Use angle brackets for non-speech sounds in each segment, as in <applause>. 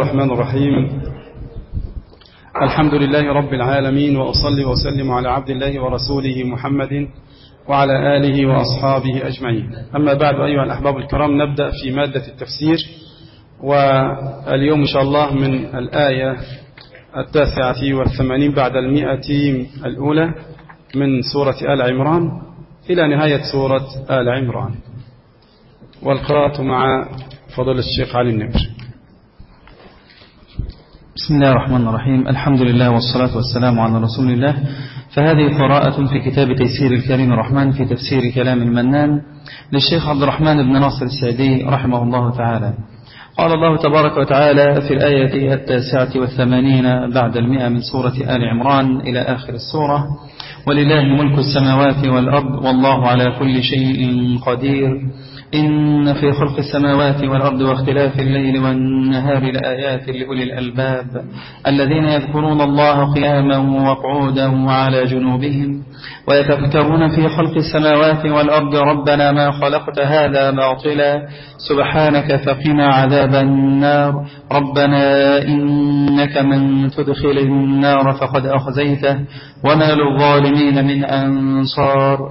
الرحمن الرحيم. الحمد لله رب العالمين وأصلي وسلم على عبد الله ورسوله محمد وعلى آله وأصحابه أجمعين. أما بعد أيها الأحباب الكرام نبدأ في مادة التفسير واليوم إن شاء الله من الآية التاسعة والثمانين بعد المئة الأولى من سورة آل عمران إلى نهاية سورة آل عمران. والقراءة مع فضل الشيخ علي النمر بسم الله الرحمن الرحيم. الحمد لله والصلاة والسلام على رسول الله. فهذه قراءة في كتاب تيسير الكريم الرحمن في تفسير كلام المنان للشيخ عبد الرحمن بن ناصر السعدي رحمه الله تعالى. قال الله تبارك وتعالى في الآية التاسعة والثمانين بعد المئة من سورة آل عمران إلى آخر السورة ولله ملك السماوات والأرض والله على كل شيء قدير إن في خلق السماوات والأرض واختلاف الليل والنهار لآيات لأولي الألباب الذين يذكرون الله قياما وقعودا وعلى جنوبهم ويتفكرون في خلق السماوات والأرض ربنا ما خلقت هذا باطلا سبحانك فقنا عذاب النار ربنا إنك من تدخل النار فقد أخزيته وما للظالمين من أنصار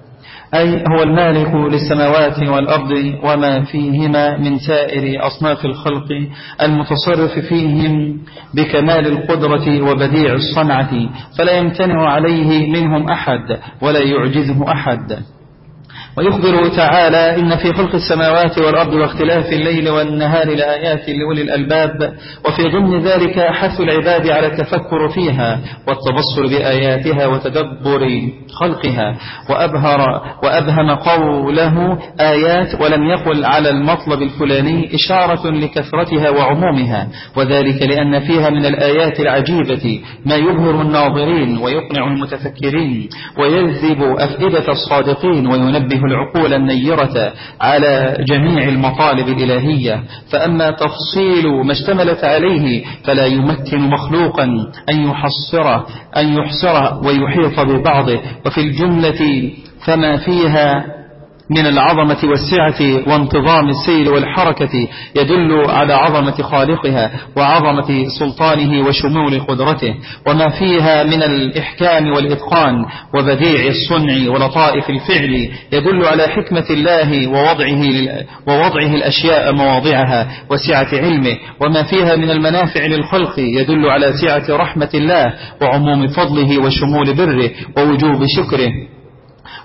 أي هو المالك للسماوات والأرض وما فيهما من سائر أصناف الخلق المتصرف فيهم بكمال القدرة وبديع الصنعة فلا يمتنع عليه منهم أحد ولا يعجزه أحد. ويخبر تعالى إن في خلق السماوات والأرض واختلاف الليل والنهار لآيات لأولي الألباب وفي ضمن ذلك حث العباد على التفكر فيها والتبصر بآياتها وتدبر خلقها وأبهر وأبهم قوله آيات ولم يقل على المطلب الفلاني إشارة لكثرتها وعمومها وذلك لأن فيها من الآيات العجيبة ما يبهر الناظرين ويقنع المتفكرين ويجذب أفئدة الصادقين وينبه العقول النيرة على جميع المطالب الإلهية. فأما تفصيل ما اشتملت عليه فلا يمكن مخلوقا أن يحصره أن يحصره ويحيط ببعضه. وفي الجملة فما فيها من العظمة والسعة وانتظام السير والحركة يدل على عظمة خالقها وعظمة سلطانه وشمول قدرته وما فيها من الإحكام والإتقان وبديع الصنع ولطائف الفعل يدل على حكمة الله ووضعه, ووضعه الأشياء مواضعها وسعة علمه وما فيها من المنافع للخلق يدل على سعة رحمة الله وعموم فضله وشمول بره ووجوب شكره.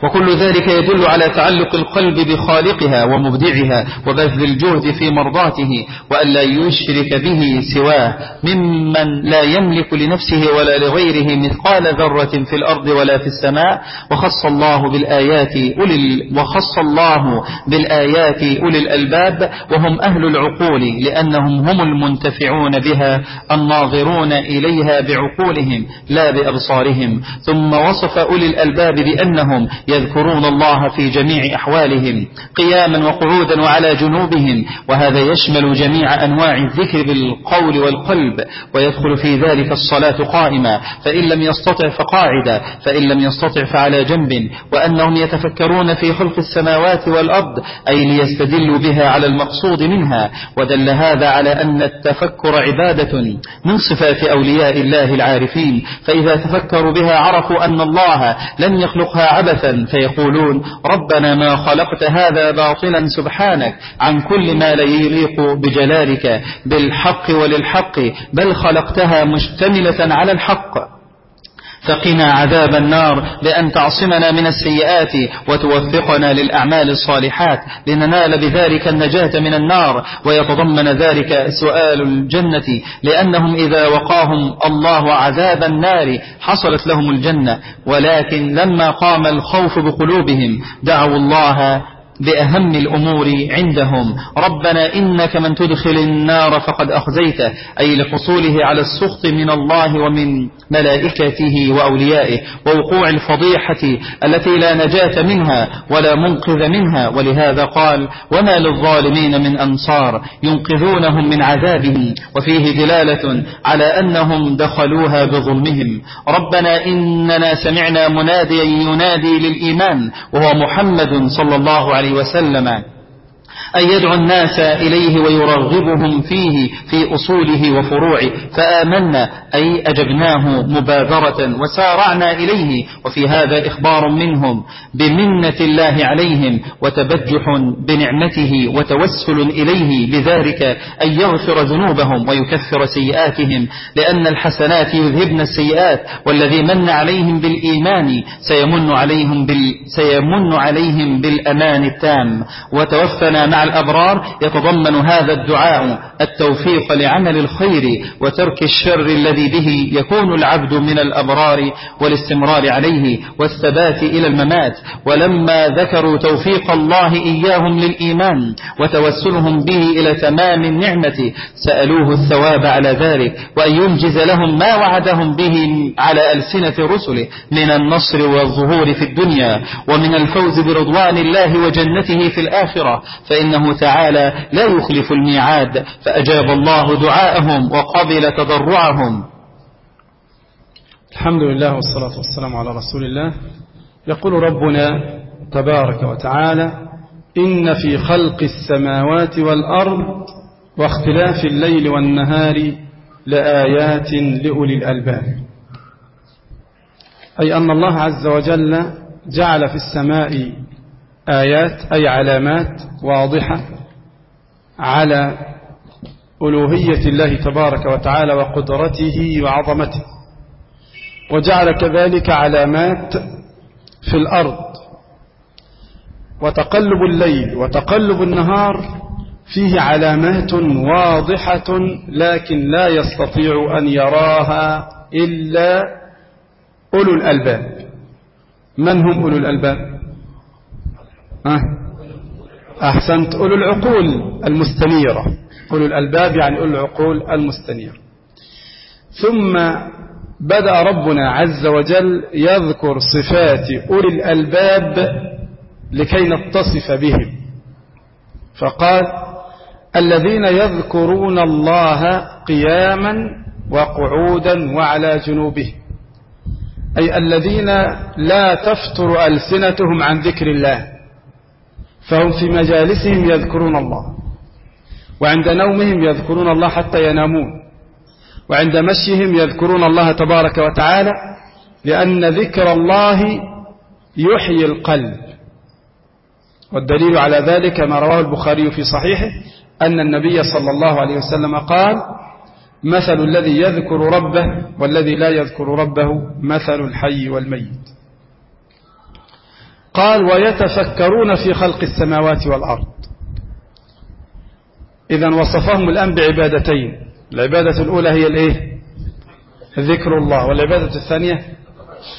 وكل ذلك يدل على تعلق القلب بخالقها ومبدعها وبذل الجهد في مرضاته وألا يشرك به سواه ممن لا يملك لنفسه ولا لغيره مثقال ذرة في الأرض ولا في السماء وخص الله بالآيات أولي وخص الله بالآيات أولي الألباب وهم أهل العقول لأنهم هم المنتفعون بها الناظرون إليها بعقولهم لا بأبصارهم ثم وصف أولي الألباب بأنهم يذكرون الله في جميع أحوالهم قياما وقعودا وعلى جنوبهم وهذا يشمل جميع أنواع الذكر بالقول والقلب ويدخل في ذلك الصلاة قائمة فإن لم يستطع فقاعدا فإن لم يستطع فعلى جنب وأنهم يتفكرون في خلق السماوات والأرض أي ليستدلوا بها على المقصود منها ودل هذا على أن التفكر عبادة من صفات أولياء الله العارفين فإذا تفكروا بها عرفوا أن الله لم يخلقها عبثا فيقولون ربنا ما خلقت هذا باطلا سبحانك عن كل ما لا يليق بجلالك بالحق وللحق بل خلقتها مشتملة على الحق فقنا عذاب النار بأن تعصمنا من السيئات وتوفقنا للأعمال الصالحات لننال بذلك النجاة من النار ويتضمن ذلك سؤال الجنة لأنهم إذا وقاهم الله عذاب النار حصلت لهم الجنة ولكن لما قام الخوف بقلوبهم دعوا الله بأهم الأمور عندهم. ربنا إنك من تدخل النار فقد أخزيته أي لحصوله على السخط من الله ومن ملائكته وأوليائه ووقوع الفضيحة التي لا نجاة منها ولا منقذ منها. ولهذا قال وما للظالمين من أنصار ينقذونهم من عذابه وفيه دلالة على أنهم دخلوها بظلمهم. ربنا إننا سمعنا مناديا ينادي للإيمان وهو محمد صلى الله عليه وسلم أن يدعو الناس إليه ويرغبهم فيه في أصوله وفروعه. فآمنا أي أجبناه مبادرة وسارعنا إليه. وفي هذا إخبار منهم بمنة الله عليهم وتبجح بنعمته وتوسل إليه بذلك أن يغفر ذنوبهم ويكفر سيئاتهم. لأن الحسنات يذهبن السيئات والذي من عليهم بالإيمان سيمن عليهم, بال سيمن عليهم بالأمان التام. وتوفنا مع الأبرار يتضمن هذا الدعاء التوفيق لعمل الخير وترك الشر الذي به يكون العبد من الأبرار والاستمرار عليه والثبات إلى الممات. ولما ذكروا توفيق الله إياهم للإيمان وتوسلهم به إلى تمام النعمة سألوه الثواب على ذلك وأن ينجز لهم ما وعدهم به على ألسنة رسله من النصر والظهور في الدنيا ومن الفوز برضوان الله وجنته في الآخرة. فإنه تعالى لا يخلف الميعاد فأجاب الله دعاءهم وقبل تضرعهم. الحمد لله والصلاة والسلام على رسول الله. يقول ربنا تبارك وتعالى إن في خلق السماوات والأرض واختلاف الليل والنهار لآيات لأولي الألباب. أي أن الله عز وجل جعل في السماء آيات أي علامات واضحة على ألوهية الله تبارك وتعالى وقدرته وعظمته. وجعل كذلك علامات في الأرض. وتقلب الليل وتقلب النهار فيه علامات واضحة لكن لا يستطيع أن يراها إلا أولو الألباب. من هم أولو الألباب؟ أحسنت. أولو العقول المستنيرة. أولو الألباب يعني أولو العقول المستنيرة. ثم بدأ ربنا عز وجل يذكر صفات أولي الألباب لكي نتصف بهم. فقال الذين يذكرون الله قياما وقعودا وعلى جنوبهم أي الذين لا تفتر ألسنتهم عن ذكر الله. فهم في مجالسهم يذكرون الله. وعند نومهم يذكرون الله حتى ينامون. وعند مشيهم يذكرون الله تبارك وتعالى لأن ذكر الله يحيي القلب. والدليل على ذلك ما رواه البخاري في صحيحه أن النبي صلى الله عليه وسلم قال مثل الذي يذكر ربه والذي لا يذكر ربه مثل الحي والميت. قال ويتفكرون في خلق السماوات والأرض. إذا وصفهم الآن بعبادتين. العبادة الأولى هي الإيه؟ ذكر الله. والعبادة الثانية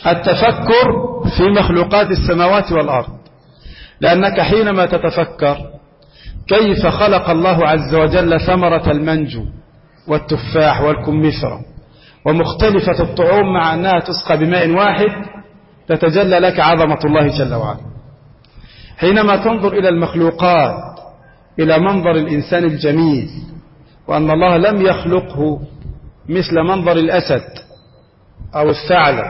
التفكر في مخلوقات السماوات والأرض. لأنك حينما تتفكر كيف خلق الله عز وجل ثمرة المنجو والتفاح والكمثرى ومختلفة الطعوم مع أنها تسقى بماء واحد تتجلى لك عظمة الله جل وعلا. حينما تنظر إلى المخلوقات إلى منظر الإنسان الجميل وأن الله لم يخلقه مثل منظر الأسد أو الثعلب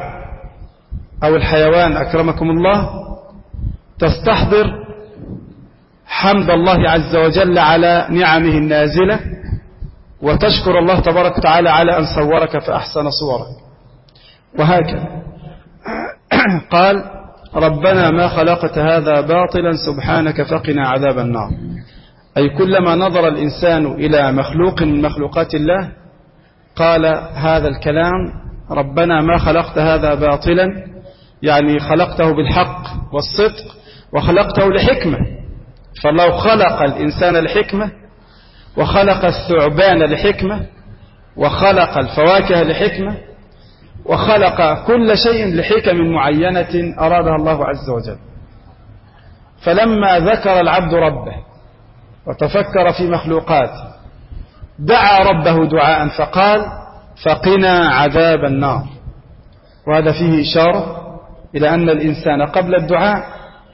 أو الحيوان أكرمكم الله تستحضر حمد الله عز وجل على نعمه النازلة وتشكر الله تبارك وتعالى على أن صورك فأحسن صورك. وهكذا. <coughs> قال ربنا ما خلقت هذا باطلا سبحانك فقنا عذاب النار. أي كلما نظر الإنسان إلى مخلوق من مخلوقات الله قال هذا الكلام ربنا ما خلقت هذا باطلا يعني خلقته بالحق والصدق وخلقته لحكمة. فالله خلق الإنسان لحكمة وخلق الثعبان لحكمة وخلق الفواكه لحكمة وخلق كل شيء لحكم معينة أرادها الله عز وجل. فلما ذكر العبد ربه وتفكر في مخلوقاته دعا ربه دعاء فقال فقنا عذاب النار. وهذا فيه إشارة إلى أن الإنسان قبل الدعاء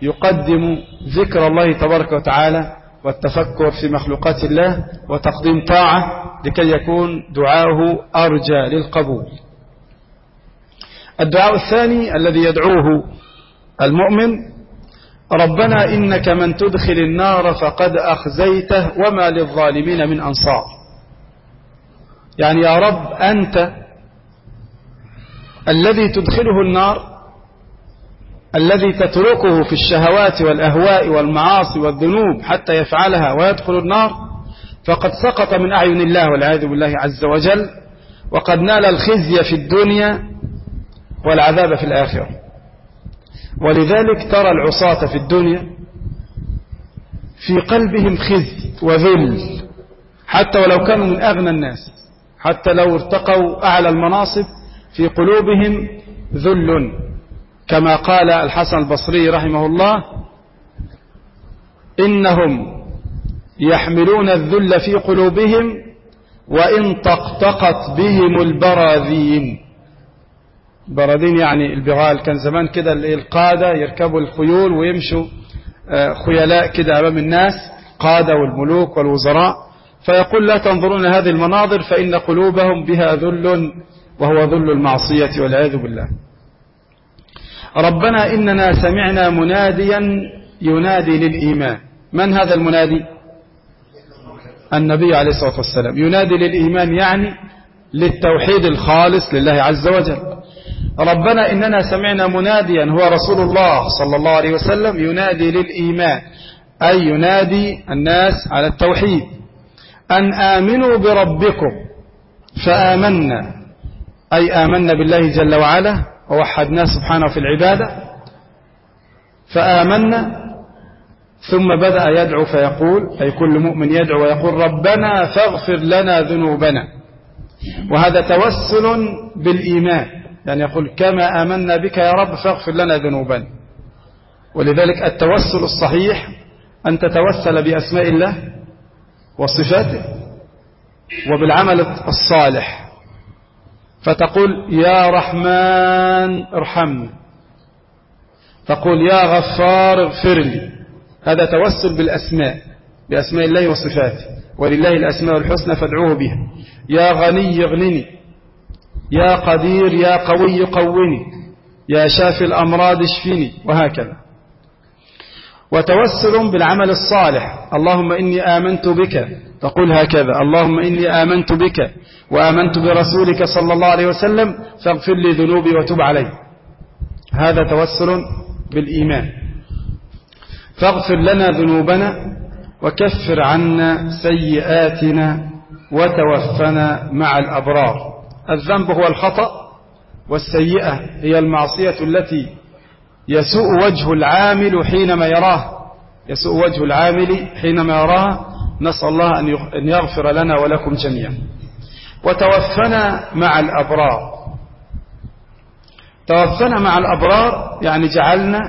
يقدم ذكر الله تبارك وتعالى والتفكر في مخلوقات الله وتقديم طاعة لكي يكون دعاؤه أرجى للقبول. الدعاء الثاني الذي يدعوه المؤمن ربنا إنك من تدخل النار فقد أخزيته وما للظالمين من أنصار. يعني يا رب أنت الذي تدخله النار الذي تتركه في الشهوات والأهواء والمعاصي والذنوب حتى يفعلها ويدخل النار فقد سقط من أعين الله والعياذ بالله عز وجل وقد نال الخزي في الدنيا والعذاب في الآخرة. ولذلك ترى العصاة في الدنيا في قلبهم خزي وذل حتى ولو كانوا من أغنى الناس حتى لو ارتقوا أعلى المناصب في قلوبهم ذل. كما قال الحسن البصري رحمه الله إنهم يحملون الذل في قلوبهم وإن طقطقت بهم البراذين. براذين يعني البغال. كان زمان كده القادة يركبوا الخيول ويمشوا خيلاء كده أمام الناس قادة والملوك والوزراء. فيقول لا تنظرون هذه المناظر فإن قلوبهم بها ذل وهو ذل المعصية والعياذ بالله. ربنا إننا سمعنا مناديا ينادي للإيمان. من هذا المنادي؟ النبي عليه الصلاة والسلام. ينادي للإيمان يعني للتوحيد الخالص لله عز وجل. ربنا إننا سمعنا مناديا هو رسول الله صلى الله عليه وسلم ينادي للإيمان أي ينادي الناس على التوحيد أن آمنوا بربكم فآمنا أي آمنا بالله جل وعلا ووحدناه سبحانه في العبادة فآمنا ثم بدأ يدعو فيقول أي كل مؤمن يدعو ويقول ربنا فاغفر لنا ذنوبنا. وهذا توسل بالإيمان. يعني يقول كما آمنا بك يا رب فاغفر لنا ذنوبنا. ولذلك التوسل الصحيح أن تتوسل بأسماء الله وصفاته وبالعمل الصالح. فتقول يا رحمن ارحمني تقول يا غفار اغفر لي. هذا توسل بالأسماء بأسماء الله وصفاته. ولله الأسماء الحسنى فادعوه بها. يا غني اغنني. يا قدير يا قوي قوني. يا شافي الأمراض اشفني وهكذا. وتوسل بالعمل الصالح. اللهم إني آمنت بك. تقول هكذا. اللهم إني آمنت بك وآمنت برسولك صلى الله عليه وسلم فاغفر لي ذنوبي وتب علي. هذا توسل بالإيمان. فاغفر لنا ذنوبنا وكفر عنا سيئاتنا وتوفنا مع الأبرار. الذنب هو الخطأ والسيئة هي المعصية التي يسوء وجه العامل حينما يراه. يسوء وجه العامل حينما يراه نسأل الله أن يغفر لنا ولكم جميعا. وتوفنا مع الأبرار. توفنا مع الأبرار يعني جعلنا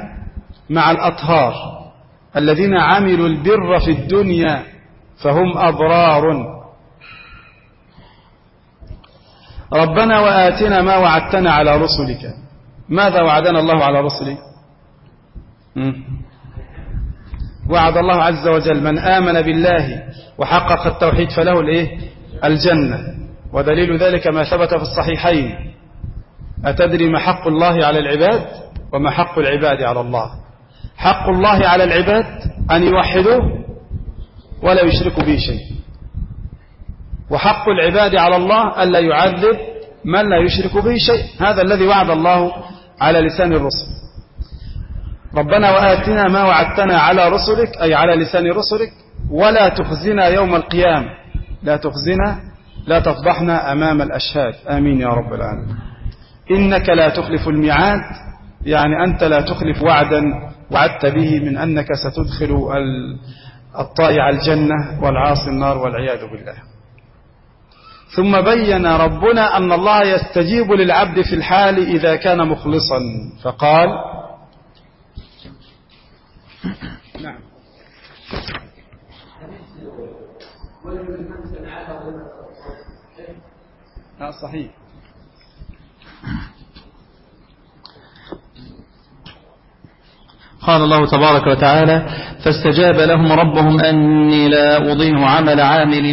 مع الأطهار. الذين عملوا البر في الدنيا فهم أبرار. ربنا وآتنا ما وعدتنا على رسلك. ماذا وعدنا الله على رسله؟ وعد الله عز وجل من آمن بالله وحقق التوحيد فله الإيه؟ الجنة. ودليل ذلك ما ثبت في الصحيحين. أتدري ما حق الله على العباد وما حق العباد على الله؟ حق الله على العباد أن يوحدوه ولا يشركوا به شيء. وحق العباد على الله ألا يعذب من لا يشرك به شيء. هذا الذي وعد الله على لسان الرسل. ربنا وآتنا ما وعدتنا على رسلك أي على لسان رسلك. ولا تخزنا يوم القيامة. لا تخزنا لا تفضحنا أمام الأشهاد. آمين يا رب العالمين. إنك لا تخلف الميعاد. يعني أنت لا تخلف وعدا وعدت به من أنك ستدخل الطائع الجنة والعاصي النار والعياذ بالله. ثم بين ربنا أن الله يستجيب للعبد في الحال إذا كان مخلصا. فقال نعم. آه صحيح. قال الله تبارك وتعالى فاستجاب لهم ربهم أني لا أضيع عمل عامل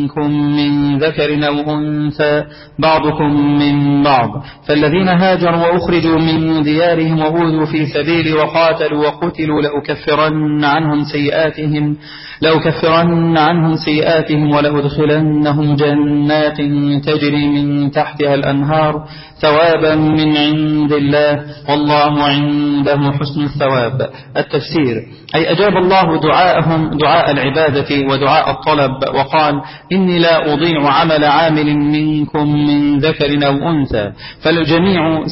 منكم من ذكر أو أنثى بعضكم من بعض. فالذين هاجروا وأخرجوا من ديارهم وأوذوا في سبيل وقاتلوا وقتلوا لأكفرن عنهم سيئاتهم لأكفرن عنهم سيئاتهم ولأدخلنهم جنات تجري من تحتها الأنهار. ثوابا من عند الله. والله عنده حسن الثواب. التفسير. أي أجاب الله دعاءهم دعاء العبادة ودعاء الطلب وقال إني لا أضيع عمل عامل منكم من ذكر أو أنثى. فالجميع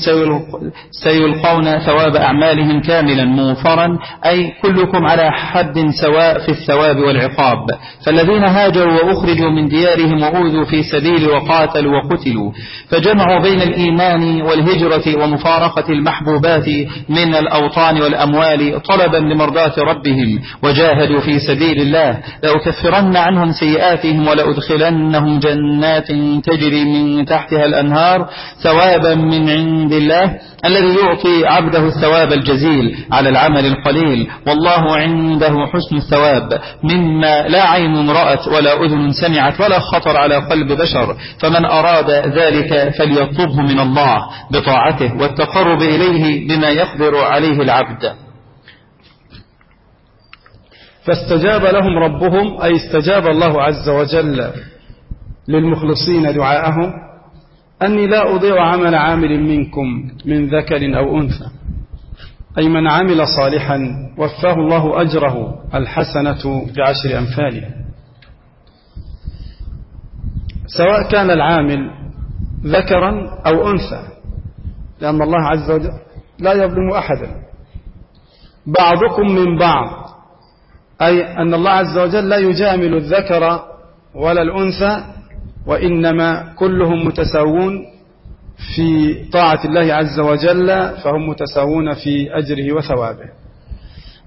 سيلقون ثواب أعمالهم كاملا موفرا. أي كلكم على حد سواء في الثواب والعقاب. فالذين هاجروا وأخرجوا من ديارهم وأوذوا في سبيل وقاتلوا وقتلوا. فجمعوا بين الإيمان والهجرة ومفارقة المحبوبات من الأوطان والأموال طلبا لمرضاة ربهم وجاهدوا في سبيل الله. لأكفرن عنهم سيئاتهم ولأدخلنهم جنات تجري من تحتها الأنهار ثوابا من عند الله. الذي يعطي عبده الثواب الجزيل على العمل القليل. والله عنده حسن الثواب. مما لا عين رأت ولا أذن سمعت ولا خطر على قلب بشر. فمن أراد ذلك فليطلبه من الله بطاعته والتقرب إليه بما يقدر عليه العبد. فاستجاب لهم ربهم أي استجاب الله عز وجل للمخلصين دعاءهم. أني لا أضيع عمل عامل منكم من ذكر أو أنثى. أي من عمل صالحا وفاه الله أجره الحسنة بعشر أمثاله. سواء كان العامل ذكرا أو أنثى لأن الله عز وجل لا يظلم أحدا. بعضكم من بعض أي أن الله عز وجل لا يجامل الذكر ولا الأنثى وإنما كلهم متساوون في طاعة الله عز وجل فهم متساوون في أجره وثوابه.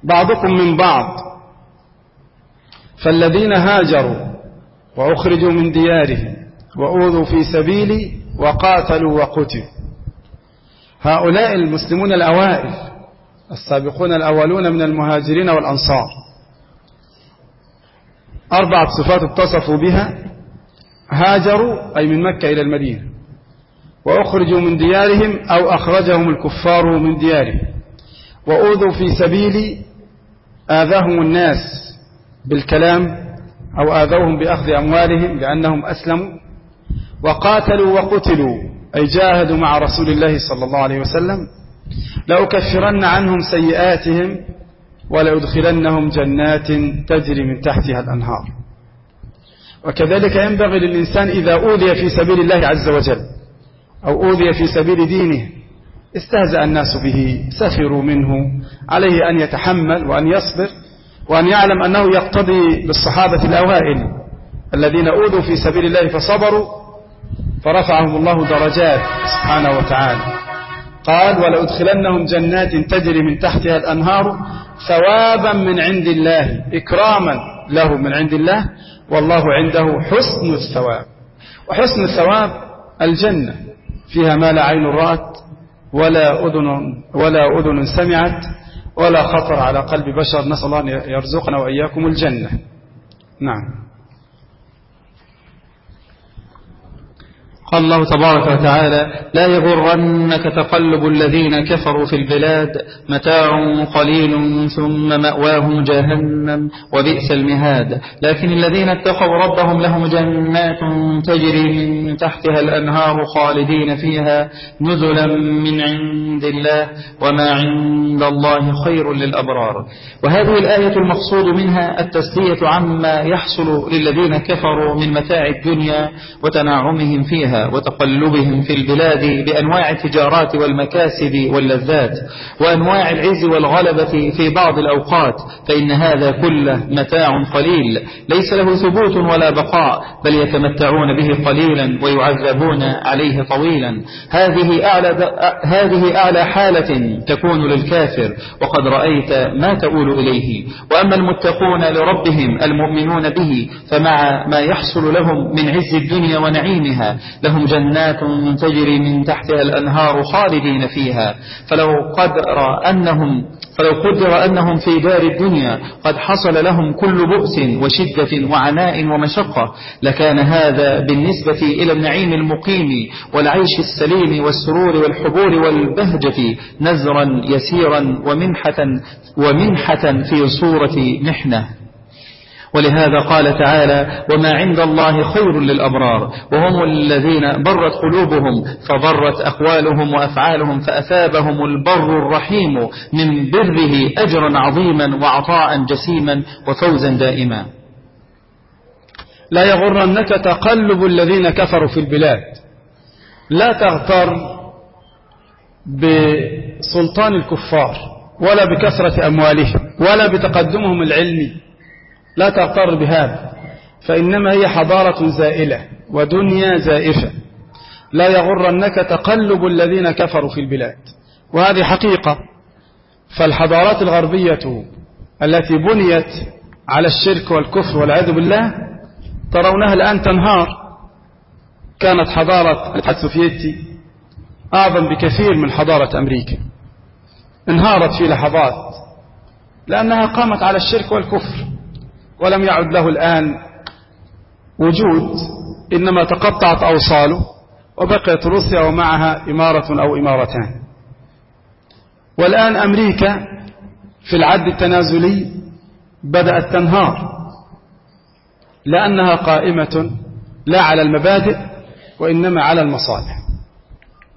بعضكم من بعض فالذين هاجروا وأخرجوا من ديارهم وأوذوا في سبيلي وقاتلوا وقتلوا. هؤلاء المسلمون الأوائل السابقون الأولون من المهاجرين والأنصار. أربعة صفات اتصفوا بها. هاجروا أي من مكة إلى المدينة وأخرجوا من ديارهم أو أخرجهم الكفار من ديارهم. وأوذوا في سبيل آذاهم الناس بالكلام أو آذوهم بأخذ أموالهم لأنهم أسلموا. وقاتلوا وقتلوا أي جاهدوا مع رسول الله صلى الله عليه وسلم. لأكفرن عنهم سيئاتهم ولأدخلنهم جنات تجري من تحتها الأنهار. وكذلك ينبغي للإنسان إذا أوذي في سبيل الله عز وجل أو أوذي في سبيل دينه استهزأ الناس به سخروا منه عليه أن يتحمل وأن يصبر وأن يعلم أنه يقتضي بالصحابة الأوائل الذين أوذوا في سبيل الله فصبروا فرفعهم الله درجات سبحانه وتعالى. قال ولأدخلنهم جنات تجري من تحتها الأنهار ثوابا من عند الله إكراما له من عند الله والله عنده حسن الثواب. وحسن الثواب الجنة. فيها ما لا عين رأت ولا أذن, ولا أذن سمعت ولا خطر على قلب بشر. نسأل الله أن يرزقنا وإياكم الجنة. نعم. قال الله تبارك وتعالى لا يغرنك تقلب الذين كفروا في البلاد متاع قليل ثم مأواهم جهنم وبئس المهاد. لكن الذين اتقوا ربهم لهم جنات تجري من تحتها الأنهار خالدين فيها نزلا من عند الله وما عند الله خير للأبرار. وهذه الآية المقصود منها التسلية عما يحصل للذين كفروا من متاع الدنيا وتناعمهم فيها. وتقلبهم في البلاد بأنواع التجارات والمكاسب واللذات وأنواع العز والغلبة في بعض الأوقات فإن هذا كله متاع قليل. ليس له ثبوت ولا بقاء بل يتمتعون به قليلا ويعذبون عليه طويلا. هذه أعلى, هذه أعلى حالة تكون للكافر وقد رأيت ما تؤول إليه. وأما المتقون لربهم المؤمنون به فمع ما يحصل لهم من عز الدنيا ونعيمها لهم جنات تجري من تحتها الأنهار خالدين فيها. فلو قدر أنهم فلو قدر أنهم في دار الدنيا قد حصل لهم كل بؤس وشدة وعناء ومشقة لكان هذا بالنسبة إلى النعيم المقيم والعيش السليم والسرور والحبور والبهجة نزرا يسيرا ومنحة, ومنحة في صورة محنة. ولهذا قال تعالى وما عند الله خير للأبرار وهم الذين برت قلوبهم فبرت أقوالهم وأفعالهم فأثابهم البر الرحيم من بره أجرا عظيما وعطاء جسيما وفوزا دائما. لا يغرنك تقلب الذين كفروا في البلاد. لا تغتر بسلطان الكفار ولا بكثرة أموالهم ولا بتقدمهم العلمي. لا تغتر بهذا. فإنما هي حضارة زائلة ودنيا زائفة. لا يغرنك تقلب الذين كفروا في البلاد. وهذه حقيقة. فالحضارات الغربية التي بنيت على الشرك والكفر والعياذ بالله ترونها الآن تنهار. كانت حضارة الاتحاد السوفيتي أعظم بكثير من حضارة أمريكا. انهارت في لحظات لأنها قامت على الشرك والكفر. ولم يعد له الآن وجود إنما تقطعت أوصاله وبقيت روسيا ومعها إمارة أو إمارتان. والآن أمريكا في العد التنازلي بدأت تنهار لأنها قائمة لا على المبادئ وإنما على المصالح.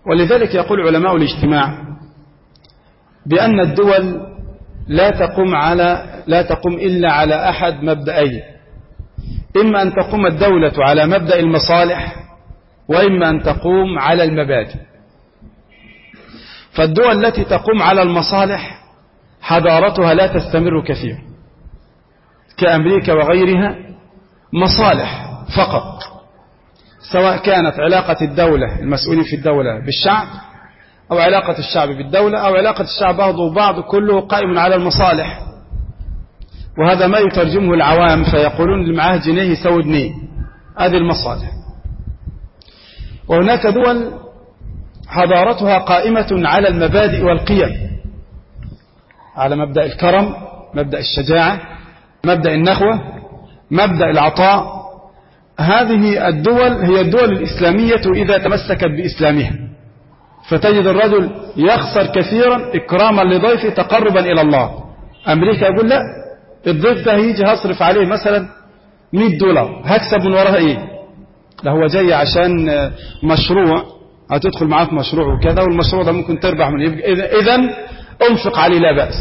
ولذلك يقول علماء الاجتماع بأن الدول لا تقوم على لا تقوم إلا على أحد مبدأين إما أن تقوم الدولة على مبدأ المصالح وإما أن تقوم على المبادئ. فالدول التي تقوم على المصالح حضارتها لا تستمر كثيرا كأمريكا وغيرها مصالح فقط. سواء كانت علاقة الدولة المسؤولين في الدولة بالشعب أو علاقة الشعب بالدولة أو علاقة الشعب بعضه وبعض كله قائم على المصالح. وهذا ما يترجمه العوام فيقولون اللي معاه جنيه يسوي جنيه هذه المصالح. وهناك دول حضارتها قائمة على المبادئ والقيم. على مبدأ الكرم مبدأ الشجاعة مبدأ النخوة مبدأ العطاء. هذه الدول هي الدول الإسلامية إذا تمسكت بإسلامها. فتجد الرجل يخسر كثيرا إكراما لضيفه تقربا إلى الله. أمريكا يقول لا الضيف ده هيجي هصرف عليه مثلا 100 دولار هكسب من وراها إيه؟ ده هو جاي عشان مشروع هتدخل معاه في مشروع وكذا والمشروع ده ممكن تربح من إذا أنفق عليه لا بأس.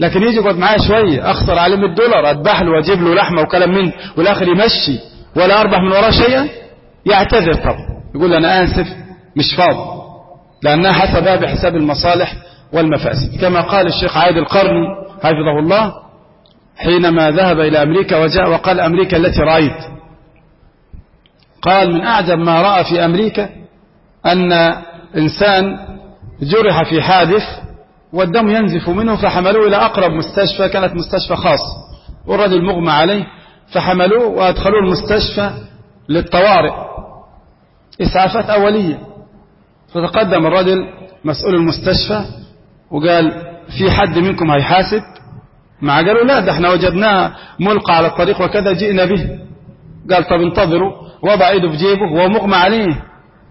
لكن يجي يقعد معايا شوية أخسر عليه 100 دولار أذبح له وأجيب له لحمة وكلام من والآخر يمشي ولا أربح من وراه شيئا يعتذر طبعا. يقول أنا آسف مش فاضي. لأنها حسبها بحساب المصالح والمفاسد. كما قال الشيخ عايد القرني حفظه الله حينما ذهب إلى أمريكا وجاء وقال أمريكا التي رأيت. قال من أعجب ما رأى في أمريكا أن إنسان جرح في حادث والدم ينزف منه فحملوه إلى أقرب مستشفى كانت مستشفى خاص. والرجل مغمى عليه فحملوه وأدخلوه المستشفى للطوارئ. إسعافات أولية. فتقدم الرجل مسؤول المستشفى وقال في حد منكم هيحاسب مع قالوا لا ده إحنا وجدناه ملقى على الطريق وكذا جئنا به. قال طب انتظروا وضع ايده في جيبه وهو مغمى عليه.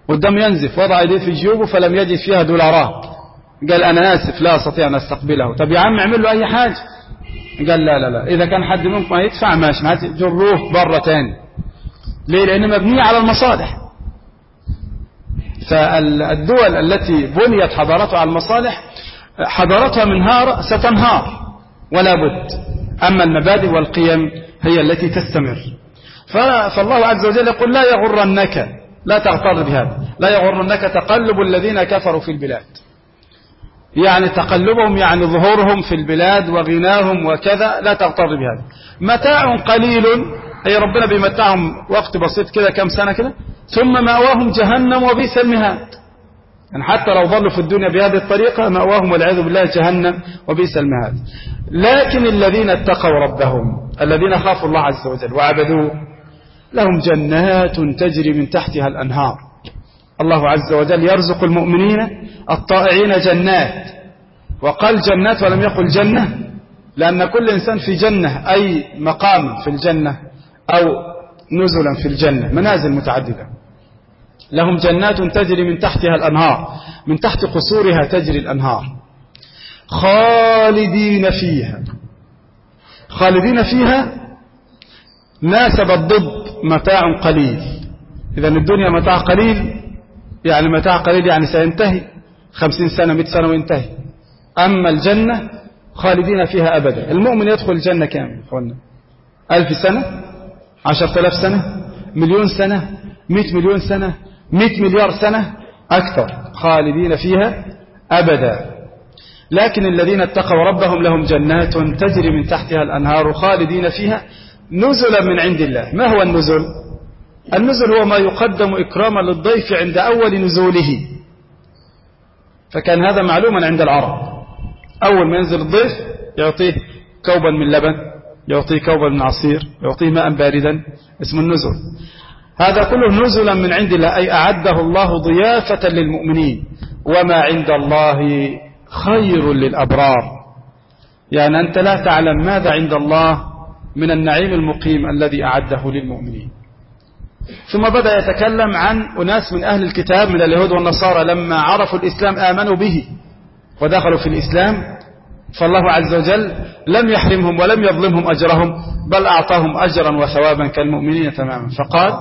والدم ينزف وضع ايده في جيبه فلم يجد فيها دولارات قال أنا آسف لا أستطيع أن أستقبله. طب يا عم اعمل له أي حاجة. قال لا لا لا. إذا كان حد منكم هيدفع ماشي ما جروه بره تاني. ليه؟ لأن مبنيه على المصالح. فالدول التي بنيت حضارتها على المصالح حضارتها منهار ستنهار ولا بد. أما المبادئ والقيم هي التي تستمر. فالله عز وجل يقول لا يغرنك لا تغتر بهذا. لا يغرنك تقلب الذين كفروا في البلاد. يعني تقلبهم يعني ظهورهم في البلاد وغناهم وكذا لا تغتر بهذا. متاع قليل أي ربنا بيمتعهم وقت بسيط كده كم سنة كده؟ ثم مأواهم جهنم وبئس المهاد. يعني حتى لو ظلوا في الدنيا بهذه الطريقة مأواهم والعياذ بالله جهنم وبئس المهاد. لكن الذين اتقوا ربهم الذين خافوا الله عز وجل وعبدوه لهم جنات تجري من تحتها الأنهار. الله عز وجل يرزق المؤمنين الطائعين جنات. وقال جنات ولم يقل جنة لأن كل إنسان في جنة أي مقام في الجنة أو نزلا في الجنة منازل متعددة. لهم جنات تجري من تحتها الأنهار من تحت قصورها تجري الأنهار. خالدين فيها. خالدين فيها ناسب الضد متاع قليل. إذا الدنيا متاع قليل يعني متاع قليل يعني سينتهي. خمسين سنة مئة سنة وينتهي. أما الجنة خالدين فيها أبدا. المؤمن يدخل الجنة كام أخوانا ألف سنة عشرة آلاف سنة مليون سنة مئة مليون سنة مئة مليار سنة أكثر خالدين فيها أبدا. لكن الذين اتقوا ربهم لهم جنات تجري من تحتها الأنهار خالدين فيها نزلا من عند الله. ما هو النزل؟ النزل هو ما يقدم إكراما للضيف عند أول نزوله. فكان هذا معلوما عند العرب. أول ما ينزل الضيف يعطيه كوبا من لبن يعطيه كوبا من عصير يعطيه ماء باردا اسمه النزل. هذا كله نزلا من عند الله أي أعده الله ضيافة للمؤمنين. وما عند الله خير للأبرار. يعني أنت لا تعلم ماذا عند الله من النعيم المقيم الذي أعده للمؤمنين. ثم بدأ يتكلم عن أناس من أهل الكتاب من اليهود والنصارى لما عرفوا الإسلام آمنوا به ودخلوا في الإسلام. فالله عز وجل لم يحرمهم ولم يظلمهم أجرهم بل أعطاهم أجرا وثوابا كالمؤمنين تماما. فقال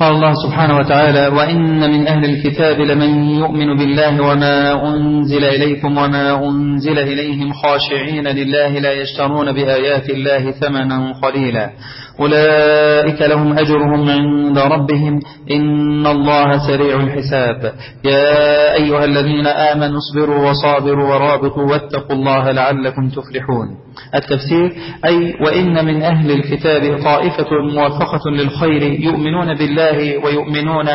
قال الله سبحانه وتعالى وإن من أهل الكتاب لمن يؤمن بالله وما أنزل إليكم وما أنزل إليهم خاشعين لله لا يشترون بآيات الله ثمنا قليلا. أولئك لهم أجرهم عند ربهم. إن الله سريع الحساب. يا أيها الذين آمنوا اصبروا وصابروا ورابطوا واتقوا الله لعلكم تفلحون. التفسير أي وإن من أهل الكتاب طائفة موافقة للخير يؤمنون بالله ويؤمنون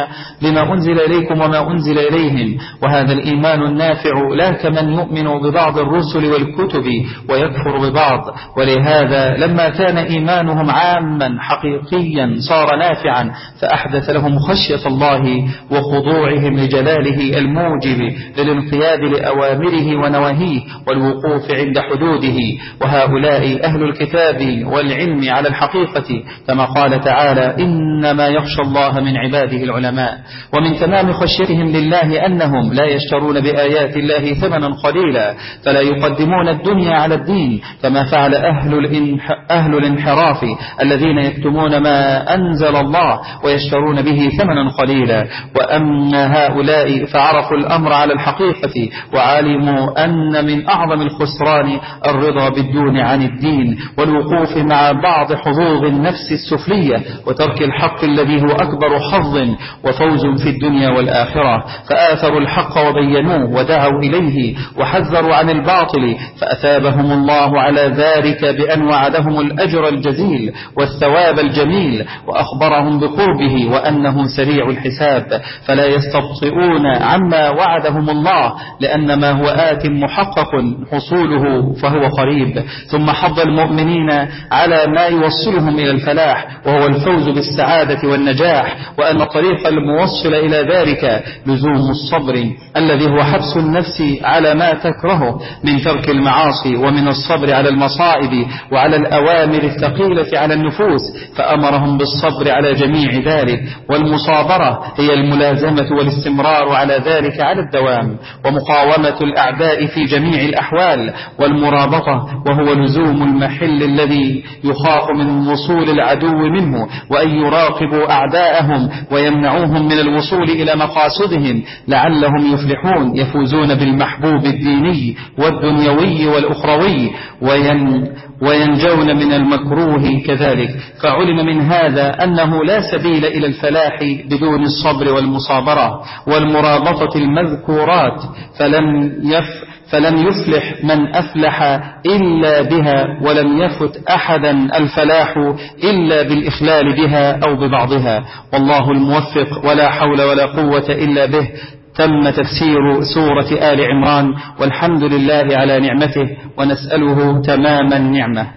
بما أنزل إليكم وما أنزل إليهم. وهذا الإيمان النافع لا كمن يؤمن ببعض الرسل والكتب ويكفر ببعض. ولهذا لما كان إيمانهم عاما حقيقيا صار نافعا. فأحدث لهم خشية الله وخضوعهم لجلاله الموجب للانقياد لأوامره ونواهيه والوقوف عند حدوده. وهؤلاء أهل الكتاب والعلم على الحقيقة كما قال تعالى إنما يخشى الله من عباده العلماء. ومن تمام خشيتهم لله أنهم لا يشترون بآيات الله ثمنا قليلا فلا يقدمون الدنيا على الدين كما فعل أهل, الانح... أهل الانحراف الذين يكتمون ما أنزل الله ويشترون به ثمنا قليلا. وأما هؤلاء فعرفوا الأمر على الحقيقة وعلموا أن من أعظم الخسران الرضا بالدون عن الدين والوقوف مع بعض حظوظ النفس السفلية وترك الحق الذي هو أكبر حظ وفوز في الدنيا والآخرة. فآثروا الحق وبينوه ودعوا إليه وحذروا عن الباطل. فأثابهم الله على ذلك بأن وعدهم الأجر الجزيل والثواب الجميل. وأخبرهم بقربه وأنه سريع الحساب فلا يستبطئون عما وعدهم الله لأن ما هو آت محقق حصوله فهو قريب. ثم حض المؤمنين على ما يوصلهم إلى الفلاح وهو الفوز بالسعادة والنجاح وأن الطريق الموصل إلى ذلك لزوم الصبر الذي هو حبس النفس على ما تكرهه من ترك المعاصي ومن الصبر على المصائب وعلى الأوامر الثقيلة على النفوس فأمرهم بالصبر على جميع ذلك والمصابرة هي الملازمة والاستمرار على ذلك على الدوام ومقاومة الأعداء في جميع الأحوال والمرابطة وهو لزوم المحل الذي يخاف من وصول العدو منه وأن يراقبوا أعداءهم ويمنعوهم من الوصول إلى مقاصدهم لعلهم يفلحون يفوزون بالمحبوب الديني والدنيوي والأخروي وين وينجون من المكروه كذلك. فعلم من هذا أنه لا سبيل إلى الفلاح بدون الصبر والمصابرة والمرابطة المذكورات. فلم يف فلم يفلح من أفلح إلا بها ولم يفت أحدا الفلاح إلا بالإخلال بها أو ببعضها. والله الموفق ولا حول ولا قوة إلا به. تم تفسير سورة آل عمران والحمد لله على نعمته ونسأله تمام النعمة.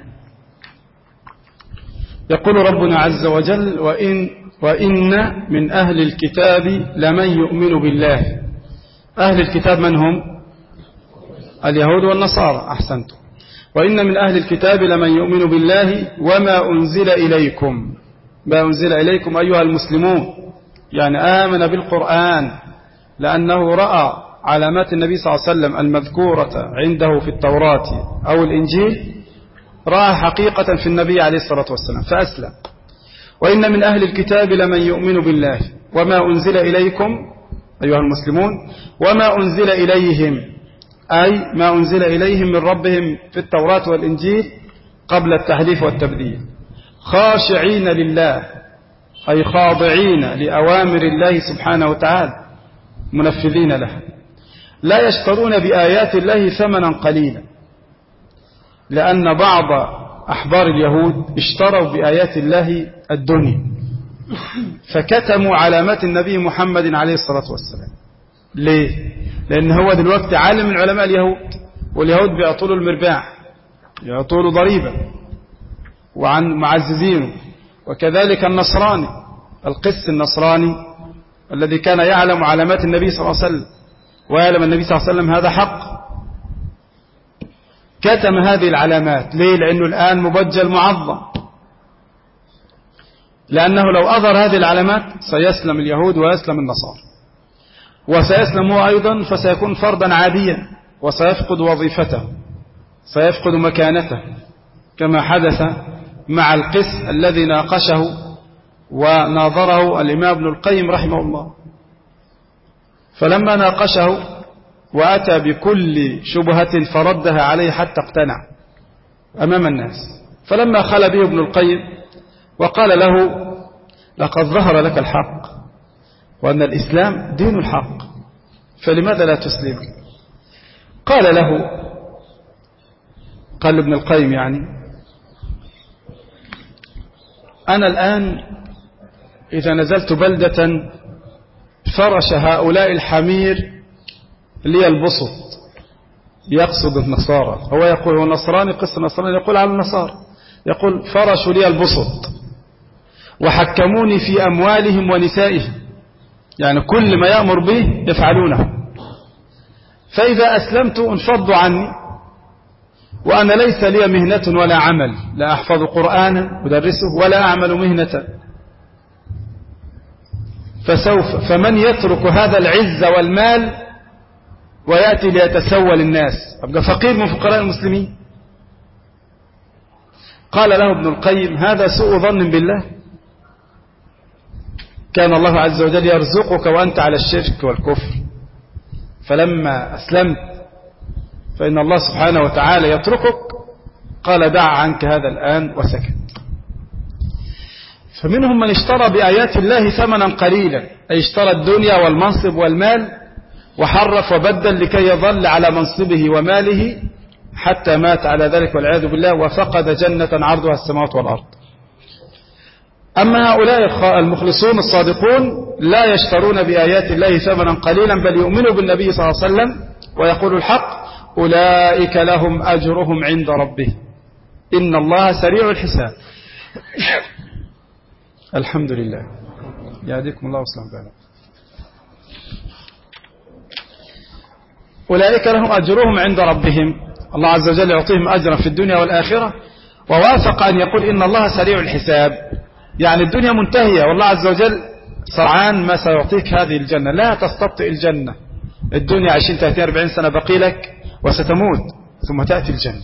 يقول ربنا عز وجل وإن, وإن من أهل الكتاب لمن يؤمن بالله. أهل الكتاب من هم؟ اليهود والنصارى أحسنتم. وإن من أهل الكتاب لمن يؤمن بالله وما أنزل إليكم. ما أنزل إليكم أيها المسلمون يعني آمن بالقرآن. لأنه رأى علامات النبي صلى الله عليه وسلم المذكورة عنده في التوراة أو الإنجيل رأى حقيقة في النبي عليه الصلاة والسلام فأسلم. وإن من أهل الكتاب لمن يؤمن بالله وما أنزل إليكم أيها المسلمون وما أنزل إليهم أي ما أنزل إليهم من ربهم في التوراة والإنجيل قبل التحريف والتبديل. خاشعين لله أي خاضعين لأوامر الله سبحانه وتعالى. منفذين لها لا يشترون بآيات الله ثمنا قليلا لأن بعض أحبار اليهود اشتروا بآيات الله الدنيا فكتموا علامات النبي محمد عليه الصلاة والسلام ليه؟ لأن هو دلوقتي عالم من علماء اليهود واليهود بيعطوا له المرباع يعطوا له ضريبة وعن معززينه وكذلك النصراني القس النصراني الذي كان يعلم علامات النبي صلى الله عليه وسلم ويعلم النبي صلى الله عليه وسلم هذا حق. كتم هذه العلامات. ليه؟ لأنه الآن مبجل معظم. لأنه لو أظهر هذه العلامات سيسلم اليهود ويسلم النصارى. وسيسلم أيضا فسيكون فردا عاديا وسيفقد وظيفته سيفقد مكانته كما حدث مع القس الذي ناقشه وناظره الإمام ابن القيم رحمه الله. فلما ناقشه وأتى بكل شبهة فردها عليه حتى اقتنع أمام الناس. فلما خل به ابن القيم وقال له لقد ظهر لك الحق وأن الإسلام دين الحق فلماذا لا تسلم؟ قال له قال ابن القيم يعني أنا الآن إذا نزلت بلدة فرش هؤلاء الحمير لي البسط يقصد النصارى. هو يقول هو نصراني قصة نصراني يقول على النصارى. يقول فرشوا لي البسط وحكموني في أموالهم ونسائهم. يعني كل ما يأمر به يفعلونه. فإذا أسلمت انفضوا عني. وأنا ليس لي مهنة ولا عمل. لا أحفظ قرآنا أدرسه ولا أعمل مهنة. فسوف فمن يترك هذا العز والمال ويأتي ليتسول الناس. أبقى فقير من فقراء المسلمين؟ قال له ابن القيم هذا سوء ظن بالله. كان الله عز وجل يرزقك وأنت على الشرك والكفر. فلما أسلمت فإن الله سبحانه وتعالى يتركك قال دع عنك هذا الآن وسكت. فمنهم من اشترى بآيات الله ثمنا قليلا أي اشترى الدنيا والمنصب والمال وحرف وبدل لكي يظل على منصبه وماله حتى مات على ذلك والعياذ بالله وفقد جنة عرضها السماوات والأرض. أما هؤلاء المخلصون الصادقون لا يشترون بآيات الله ثمنا قليلا بل يؤمنوا بالنبي صلى الله عليه وسلم ويقول الحق أولئك لهم أجرهم عند ربه إن الله سريع الحساب. الحمد لله يهديكم الله وسلم بالك أولئك لهم أجرهم عند ربهم. الله عز وجل يعطيهم أجرا في الدنيا والآخرة. ووافق أن يقول إن الله سريع الحساب. يعني الدنيا منتهية. والله عز وجل سرعان ما سيعطيك هذه الجنة. لا تستبطئ الجنة. الدنيا عشرين 30 40 سنة بقي لك وستموت ثم تأتي الجنة.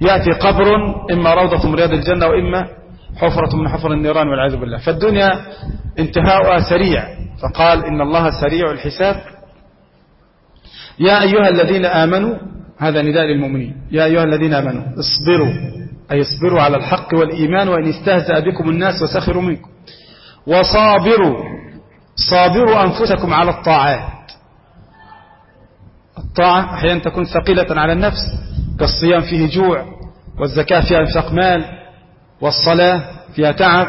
يأتي قبر إما روضة من رياض الجنة وإما حفرة من حفر النيران والعياذ بالله. فالدنيا انتهاؤها سريع. فقال إن الله سريع الحساب. يا أيها الذين آمنوا هذا نداء للمؤمنين. يا أيها الذين آمنوا اصبروا. أي اصبروا على الحق والإيمان وإن استهزأ بكم الناس وسخروا منكم. وصابروا. صابروا أنفسكم على الطاعات. الطاعة أحيانا تكون ثقيلة على النفس كالصيام فيه جوع والزكاة فيها إنفاق مال والصلاة فيها تعب.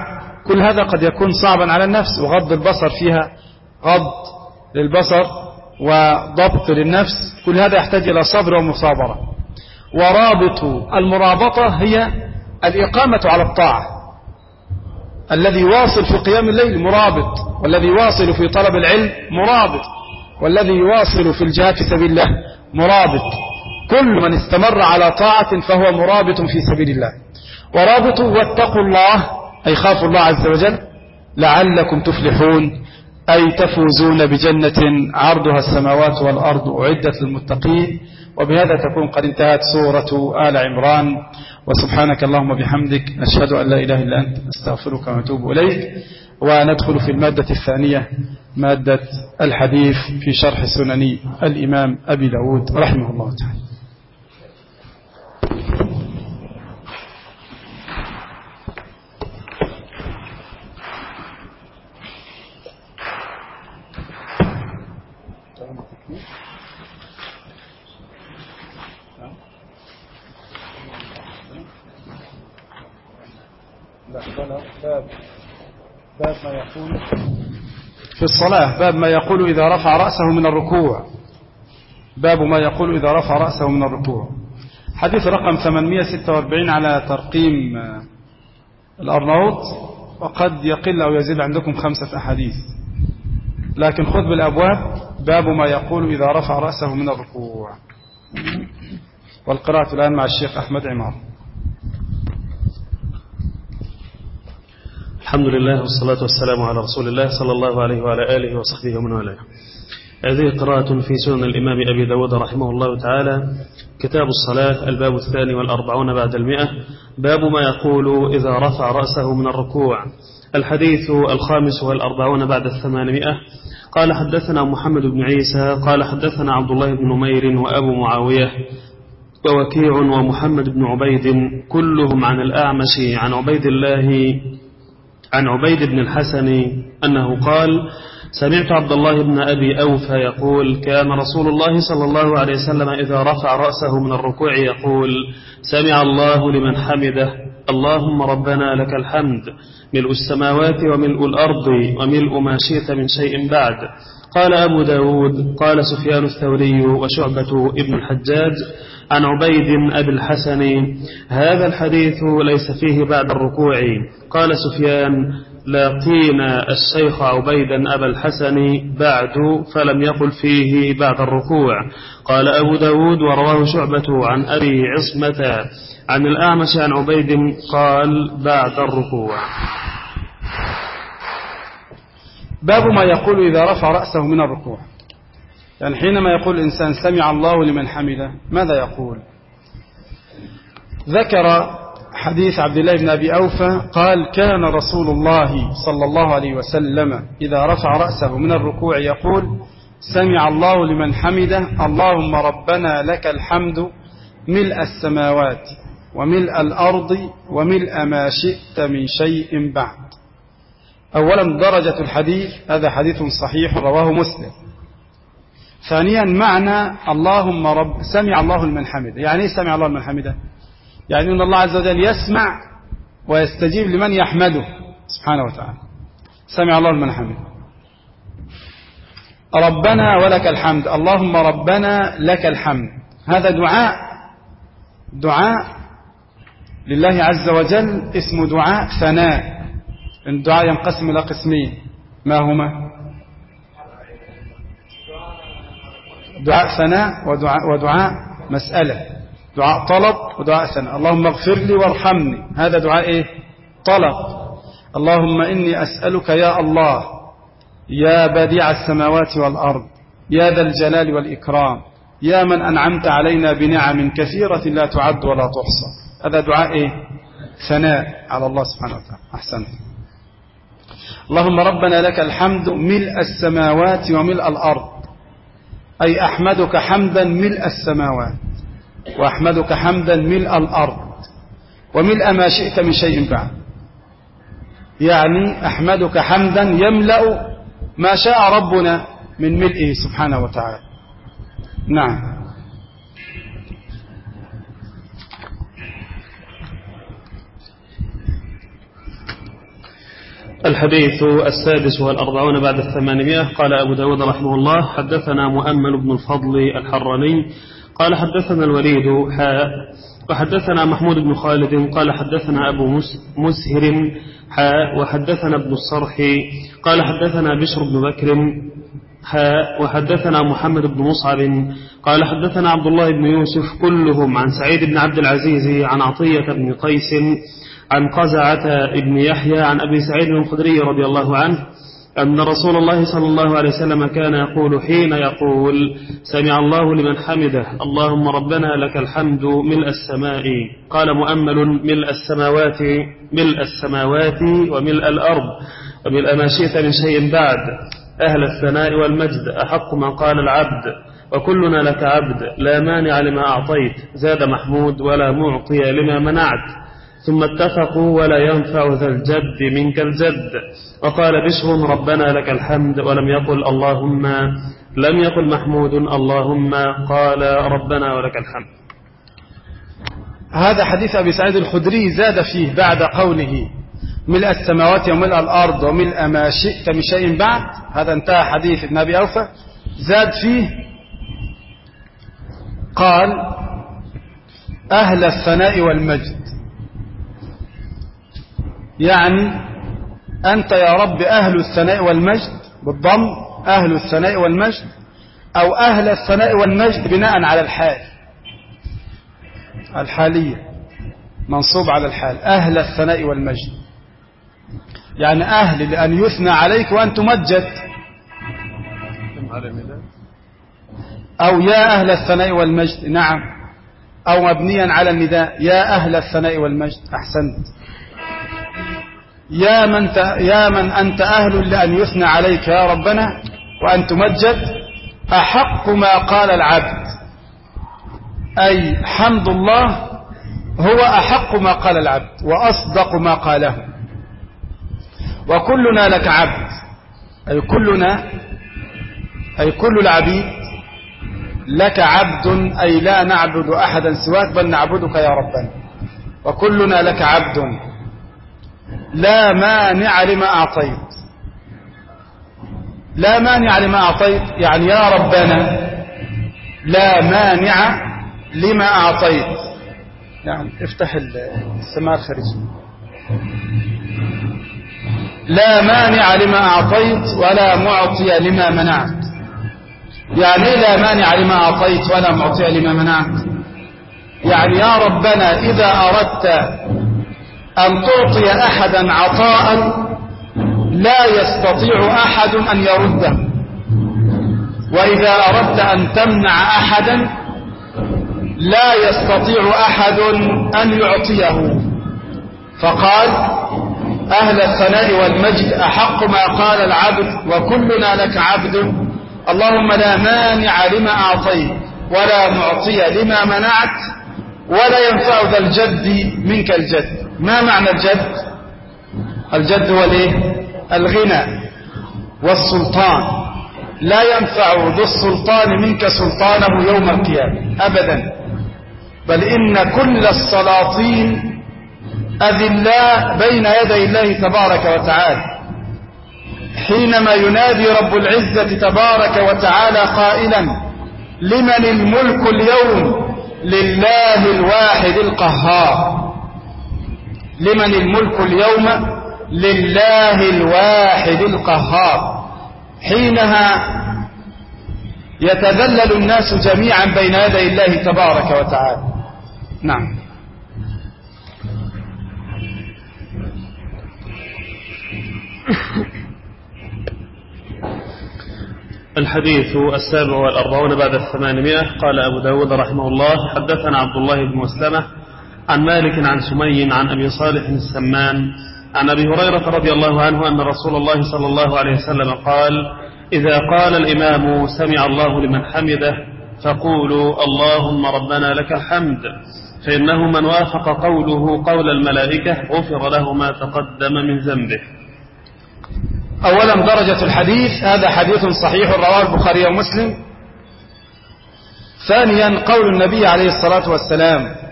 كل هذا قد يكون صعبا على النفس وغض البصر فيها غض للبصر وضبط للنفس. كل هذا يحتاج إلى صبر ومصابرة. ورابط المرابطة هي الإقامة على الطاعة. الذي واصل في قيام الليل مرابط والذي واصل في طلب العلم مرابط والذي يواصل في الجهاد في سبيل الله مرابط. كل من استمر على طاعة فهو مرابط في سبيل الله. ورابط واتقوا الله أي خافوا الله عز وجل لعلكم تفلحون أي تفوزون بجنة عرضها السماوات والأرض أعدت للمتقين. وبهذا تكون قد انتهت سورة آل عمران. وسبحانك اللهم بحمدك نشهد أن لا إله إلا أنت نستغفرك ونتوب إليك. وندخل في المادة الثانية مادة الحديث في شرح سنن الإمام أبي داود رحمه الله تعالى. باب باب ما يقول. في الصلاة باب ما يقول إذا رفع رأسه من الركوع. باب ما يقول إذا رفع رأسه من الركوع. حديث رقم 846 على ترقيم الأرنوط. وقد يقل أو يزيد عندكم خمسة أحاديث. لكن خذ بالأبواب. باب ما يقول إذا رفع رأسه من الركوع. والقراءة الآن مع الشيخ أحمد عمار. الحمد لله والصلاة والسلام على رسول الله صلى الله عليه وعلى آله وصحبه ومن والاه هذه قراءة في سنن الإمام أبي داود رحمه الله تعالى كتاب الصلاة الباب الثاني والأربعون بعد المئة باب ما يقول إذا رفع رأسه من الركوع الحديث الخامس والأربعون بعد الثمانمائة قال حدثنا محمد بن عيسى قال حدثنا عبد الله بن نمير وأبو معاوية ووكيع ومحمد بن عبيد كلهم عن الأعمش عن عبيد الله عن عبيد بن الحسن أنه قال سمعت عبد الله بن أبي أوفى يقول كان رسول الله صلى الله عليه وسلم إذا رفع رأسه من الركوع يقول سمع الله لمن حمده اللهم ربنا لك الحمد ملء السماوات وملء الأرض وملء ما شئت من شيء بعد. قال أبو داود قال سفيان الثوري وشعبة ابن الحجاج عن عبيد أبي الحسن هذا الحديث ليس فيه بعد الركوع. قال سفيان لاقينا الشيخ عبيدا أبا الحسن بعد فلم يقل فيه بعد الركوع. قال أبو داود ورواه شعبة عن أبي عصمة عن الأعمش عن عبيد قال بعد الركوع. باب ما يقول إذا رفع رأسه من الركوع. يعني حينما يقول الإنسان سمع الله لمن حمده ماذا يقول؟ ذكر حديث عبد الله بن أبي أوفى قال كان رسول الله صلى الله عليه وسلم إذا رفع رأسه من الركوع يقول سمع الله لمن حمده اللهم ربنا لك الحمد ملء السماوات وملء الأرض وملء ما شئت من شيء بعد. أولا درجة الحديث هذا حديث صحيح رواه مسلم. ثانيا معنى اللهم رب سمع الله لمن حمده. يعني إيه سمع الله لمن حمده؟ يعني إن الله عز وجل يسمع ويستجيب لمن يحمده سبحانه وتعالى. سمع الله لمن حمده. ربنا ولك الحمد. اللهم ربنا لك الحمد. هذا دعاء. دعاء لله عز وجل. اسمه دعاء ثناء. الدعاء ينقسم إلى قسمين. ما هما؟ دعاء ثناء ودعاء, ودعاء مسألة. دعاء طلب ودعاء ثناء اللهم اغفر لي وارحمني. هذا دعاء إيه؟ طلب. اللهم إني أسألك يا الله يا بديع السماوات والأرض يا ذا الجلال والإكرام يا من أنعمت علينا بنعم كثيرة لا تعد ولا تحصى. هذا دعاء إيه؟ ثناء على الله سبحانه وتعالى. أحسنت. اللهم ربنا لك الحمد ملء السماوات وملء الأرض. أي أحمدك حمدا ملء السماوات. وأحمدك حمدا ملء الأرض وملء ما شئت من شيء بعد. يعني أحمدك حمدا يملأ ما شاء ربنا من ملئه سبحانه وتعالى. نعم. الحديث السادس والأربعون بعد الثمانمائة. قال أبو داود رحمه الله حدثنا مؤمل بن الفضل الحراني قال حدثنا الوليد حاء وحدثنا محمود بن خالد قال حدثنا أبو مسهر حاء وحدثنا ابن الصرح قال حدثنا بشر بن بكر حاء وحدثنا محمد بن مصعب قال حدثنا عبد الله بن يوسف كلهم عن سعيد بن عبد العزيز عن عطية بن قيس عن قزعة بن يحيى عن أبي سعيد الخدري رضي الله عنه أن رسول الله صلى الله عليه وسلم كان يقول حين يقول سمع الله لمن حمده اللهم ربنا لك الحمد ملء السماء. قال مؤمل ملء السماوات ملء السماوات وملء الأرض وملء ما شئت من شيء بعد أهل الثناء والمجد أحق ما قال العبد وكلنا لك عبد لا مانع لما أعطيت زاد محمود ولا معطي لما منعت. ثم اتفقوا ولا ينفع ذا الجد منك الجد. وقال بشر ربنا لك الحمد ولم يقل اللهم لم يقل محمود اللهم قال ربنا ولك الحمد. هذا حديث أبي سعيد الخدري زاد فيه بعد قوله ملء السماوات وملء الأرض وملء ما شئت من شيء بعد. هذا انتهى حديث ابن أبي أوفى. زاد فيه قال أهل الثناء والمجد. يعني أنت يا رب أهل الثناء والمجد بالضم أهل الثناء والمجد أو أهل الثناء والمجد بناء على الحال. الحالية. منصوب على الحال. أهل الثناء والمجد. يعني أهل لأن يثنى عليك وأن تمجد. أو يا أهل الثناء والمجد. نعم. أو مبنيا على النداء. يا أهل الثناء والمجد. أحسنت. يا من, يا من أنت أهل لأن يثنى عليك يا ربنا وأن تمجد أحق ما قال العبد. أي حمد الله هو أحق ما قال العبد وأصدق ما قاله. وكلنا لك عبد. أي كلنا أي كل العبيد لك عبد أي لا نعبد أحدا سواك بل نعبدك يا ربنا. وكلنا لك عبد. لا مانع لما أعطيت. لا مانع لما أعطيت. يعني يا ربنا لا مانع لما أعطيت. يعني افتح السماء الخارجي لا مانع لما أعطيت ولا معطي لما منعت. يعني لا مانع لما أعطيت ولا معطي لما منعت؟ يعني يا ربنا إذا أردت أن تعطي أحدا عطاء لا يستطيع أحد أن يرده. وإذا أردت أن تمنع أحدا لا يستطيع أحد أن يعطيه. فقال أهل الثناء والمجد أحق ما قال العبد وكلنا لك عبد. اللهم لا مانع لما أعطيت ولا معطي لما منعت ولا ينفع ذا الجد منك الجد. ما معنى الجد؟ الجد هو الايه الغنى والسلطان. لا ينفع ذو السلطان منك سلطانه يوم القيامة أبدا. بل إن كل السلاطين أذلاء بين يدي الله تبارك وتعالى. حينما ينادي رب العزة تبارك وتعالى قائلا لمن الملك اليوم؟ لله الواحد القهار. لمن الملك اليوم لله الواحد القهار. حينها يتذلل الناس جميعا بين يدي الله تبارك وتعالى. نعم. الحديث السابع والأربعون بعد الثمانمائة. قال أبو داود رحمه الله حدثنا عبد الله بن مسلمة عن مالك عن سمي عن أبي صالح السمان عن أبي هريرة رضي الله عنه أن رسول الله صلى الله عليه وسلم قال إذا قال الإمام سمع الله لمن حمده فقولوا اللهم ربنا لك الحمد فإنه من وافق قوله قول الملائكة غفر له ما تقدم من ذنبه. أولا درجة الحديث هذا حديث صحيح رواه البخاري ومسلم. ثانيا قول النبي عليه الصلاة والسلام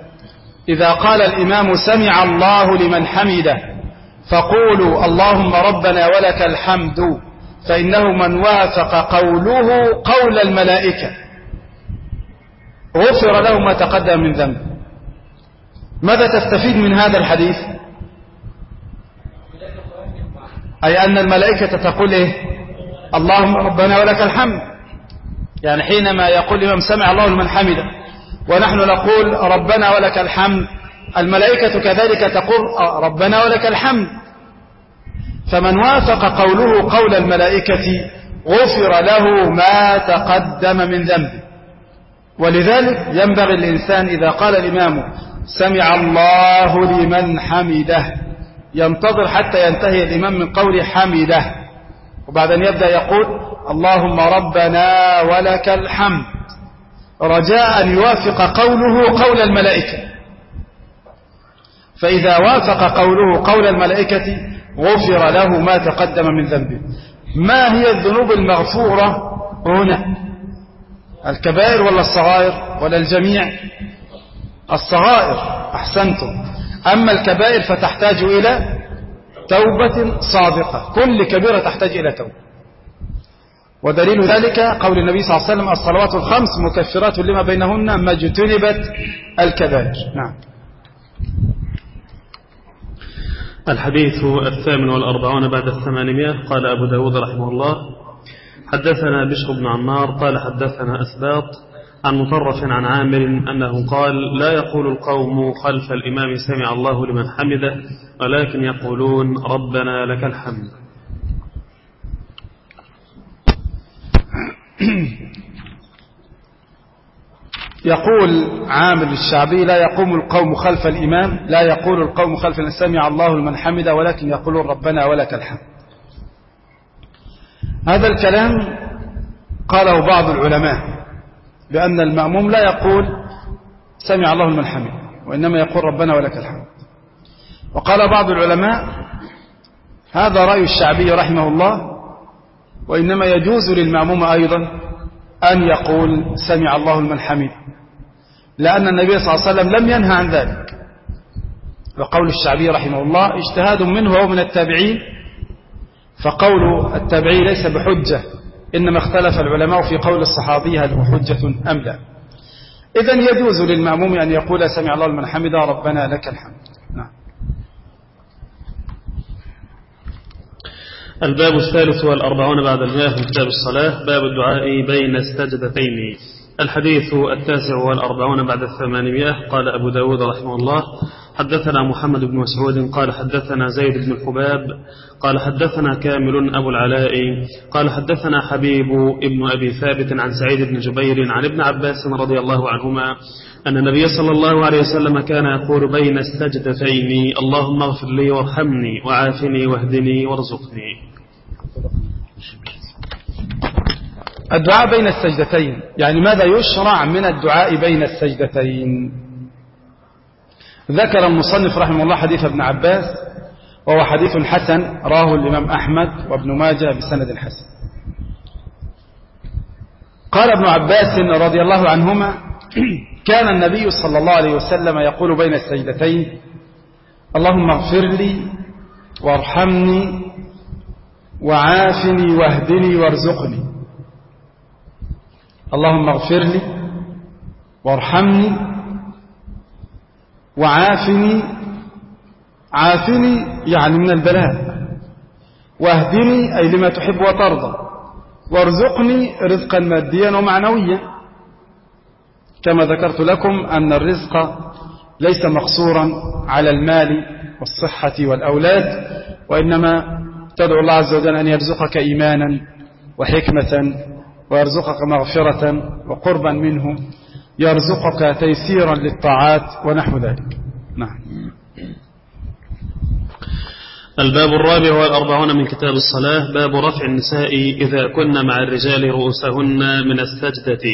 إذا قال الإمام سمع الله لمن حمده فقولوا اللهم ربنا ولك الحمد فإنه من وافق قوله قول الملائكة. غفر له ما تقدم من ذنب. ماذا تستفيد من هذا الحديث؟ أي أن الملائكة تقول إيه؟ اللهم ربنا ولك الحمد. يعني حينما يقول الإمام سمع الله لمن حمده ونحن نقول ربنا ولك الحمد. الملائكة كذلك تقول ربنا ولك الحمد. فمن وافق قوله قول الملائكة غفر له ما تقدم من ذنبه. ولذلك ينبغي الإنسان إذا قال الإمام سمع الله لمن حمده ينتظر حتى ينتهي الإمام من قول حمده. وبعدين يبدأ يقول اللهم ربنا ولك الحمد. رجاء أن يوافق قوله قول الملائكة. فإذا وافق قوله قول الملائكة غفر له ما تقدم من ذنبه. ما هي الذنوب المغفورة هنا؟ الكبائر ولا الصغائر ولا الجميع؟ الصغائر أحسنتم. أما الكبائر فتحتاج إلى توبة صادقة. كل كبيرة تحتاج إلى توبة. ودليل ذلك قول النبي صلى الله عليه وسلم الصلوات الخمس مكفرات لما بينهن ما اجتنبت الكبائر. نعم. الحديث الثامن والأربعون بعد الثمانمائة. قال أبو داود رحمه الله حدثنا بشر بن عمار قال حدثنا أثباط عن مطرف عن عامر أنه قال لا يقول القوم خلف الإمام سمع الله لمن حمده ولكن يقولون ربنا لك الحمد. <coughs> يقول عامل الشعبي لا يقوم القوم خلف الإمام لا يقول القوم خلف سمع الله لمن حمد ولكن يقولون ربنا ولك الحمد. هذا الكلام قاله بعض العلماء بأن المأموم لا يقول سمع الله لمن حمد وإنما يقول ربنا ولك الحمد. وقال بعض العلماء هذا رأي الشعبي رحمه الله وإنما يجوز للمأموم أيضا أن يقول سمع الله لمن حمد لأن النبي صلى الله عليه وسلم لم ينهى عن ذلك. وقول الشعبي رحمه الله اجتهاد منه وهو من التابعين فقول التابعي ليس بحجة إنما اختلف العلماء في قول الصحابي هل هو حجة أم لا. إذن يجوز للمأموم أن يقول سمع الله لمن حمد ربنا لك الحمد نعم الباب الثالث والأربعون بعد المئة من كتاب الصلاة باب الدعاء بين السجدتين. الحديث التاسع والأربعون بعد الثمانمائة قال أبو داود رحمه الله حدثنا محمد بن مسعود قال حدثنا زيد بن الحباب قال حدثنا كامل أبو العلاء قال حدثنا حبيب ابن أبي ثابت عن سعيد بن جبير عن ابن عباس رضي الله عنهما أن النبي صلى الله عليه وسلم كان يقول بين السجدتين اللهم اغفر لي وارحمني وعافني واهدني وارزقني. الدعاء بين السجدتين. يعني ماذا يشرع من الدعاء بين السجدتين؟ ذكر المصنف رحمه الله حديث ابن عباس وهو حديث حسن راه الإمام أحمد وابن ماجه بسند حسن. قال ابن عباس رضي الله عنهما كان النبي صلى الله عليه وسلم يقول بين السجدتين اللهم اغفر لي وارحمني وعافني واهدني وارزقني. اللهم اغفر لي وارحمني وعافني. عافني يعني من البلاء. واهدني أي لما تحب وترضى. وارزقني رزقا ماديا ومعنويا. كما ذكرت لكم أن الرزق ليس مقصورا على المال والصحة والأولاد وإنما تدعو الله عز وجل أن يرزقك إيمانا وحكمة ويرزقك مغفرة وقربا منه يرزقك تيسيرا للطاعات ونحو ذلك. نعم. الباب الرابع والأربعون من كتاب الصلاة باب رفع النساء إذا كن مع الرجال رؤوسهن من السجدة.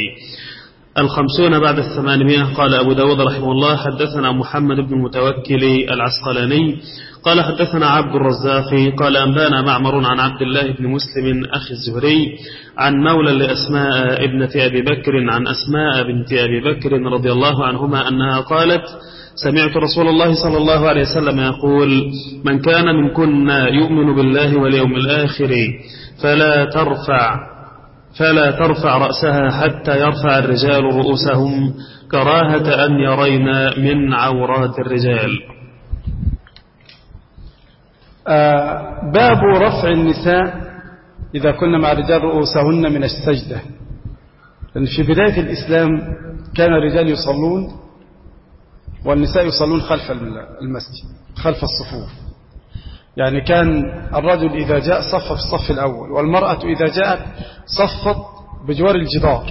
الخمسون بعد الثمانمائة. قال أبو داود رحمه الله حدثنا محمد بن المتوكل العسقلاني. قال حدثنا عبد الرزاق. قال أنبأنا معمر عن عبد الله بن مسلم أخي الزهري عن مولى لأسماء ابنة أبي بكر عن أسماء بنت أبي بكر رضي الله عنهما أنها قالت سمعت رسول الله صلى الله عليه وسلم يقول من كان منكن يؤمن بالله واليوم الآخر فلا ترفع فلا ترفع رأسها حتى يرفع الرجال رؤوسهم كراهة أن يرين من عورات الرجال. آه باب رفع النساء إذا كن مع الرجال رؤوسهن من السجدة. لأن في بداية الإسلام كان الرجال يصلون والنساء يصلون خلف المسجد خلف الصفوف. يعني كان الرجل إذا جاء صف في الصف الأول والمرأة إذا جاءت صفت بجوار الجدار.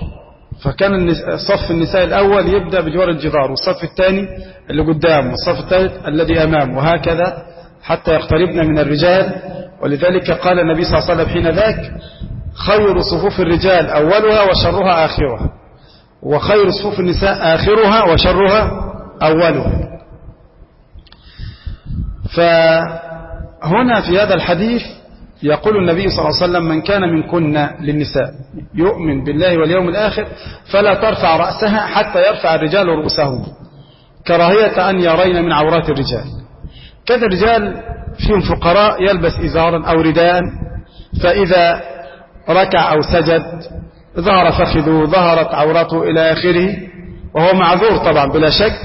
فكان صف النساء الأول يبدأ بجوار الجدار والصف الثاني اللي قدام والصف الثالث الذي أمام وهكذا حتى يقتربن من الرجال. ولذلك قال النبي صلى الله عليه وسلم حين ذاك خير صفوف الرجال أولها وشرها آخرها. وخير صفوف النساء آخرها وشرها أولها. فهنا في هذا الحديث يقول النبي صلى الله عليه وسلم من كان منكن للنساء يؤمن بالله واليوم الآخر فلا ترفع رأسها حتى يرفع الرجال رؤوسهم. كراهية أن يرين من عورات الرجال. كذا الرجال فيهم فقراء يلبس إزارا أو رداء فإذا ركع أو سجد ظهر فخذه ظهرت عورته إلى آخره وهو معذور طبعا بلا شك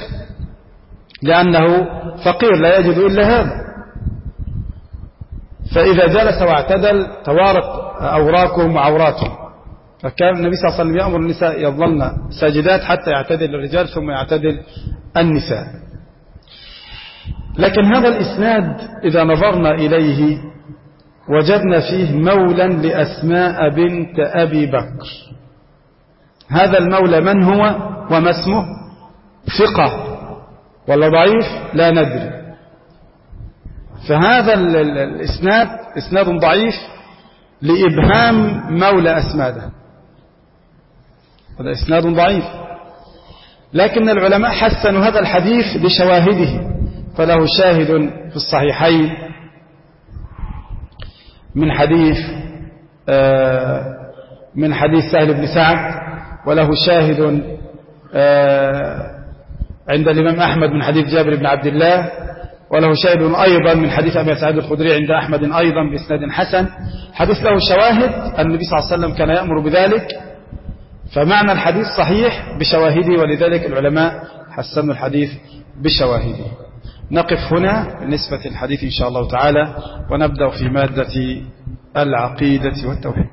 لأنه فقير لا يجد إلا هذا. فإذا جلس واعتدل توارت أوراكهم وعوراتهم فكان النبي صلى الله عليه وسلم يأمر النساء يظلن ساجدات حتى يعتدل الرجال ثم يعتدل النساء. لكن هذا الإسناد إذا نظرنا إليه وجدنا فيه مولا لأسماء بنت أبي بكر. هذا المولى من هو وما اسمه؟ ثقة. ولا ضعيف؟ لا ندري. فهذا الإسناد إسناد ضعيف لإبهام مولى أسماده. هذا إسناد ضعيف. لكن العلماء حسنوا هذا الحديث بشواهده فله شاهد في الصحيحين من حديث آه، من حديث سهل بن سعد وله شاهد آه، عند الإمام أحمد من حديث جابر بن عبد الله وله شاهد أيضا من حديث أبي سعيد الخدري عند أحمد أيضا بإسناد حسن. حديث له شواهد النبي صلى الله عليه وسلم كان يأمر بذلك. فمعنى الحديث صحيح بشواهده ولذلك العلماء حسنوا الحديث بشواهده. نقف هنا بالنسبة للحديث إن شاء الله تعالى ونبدأ في مادة العقيدة والتوحيد.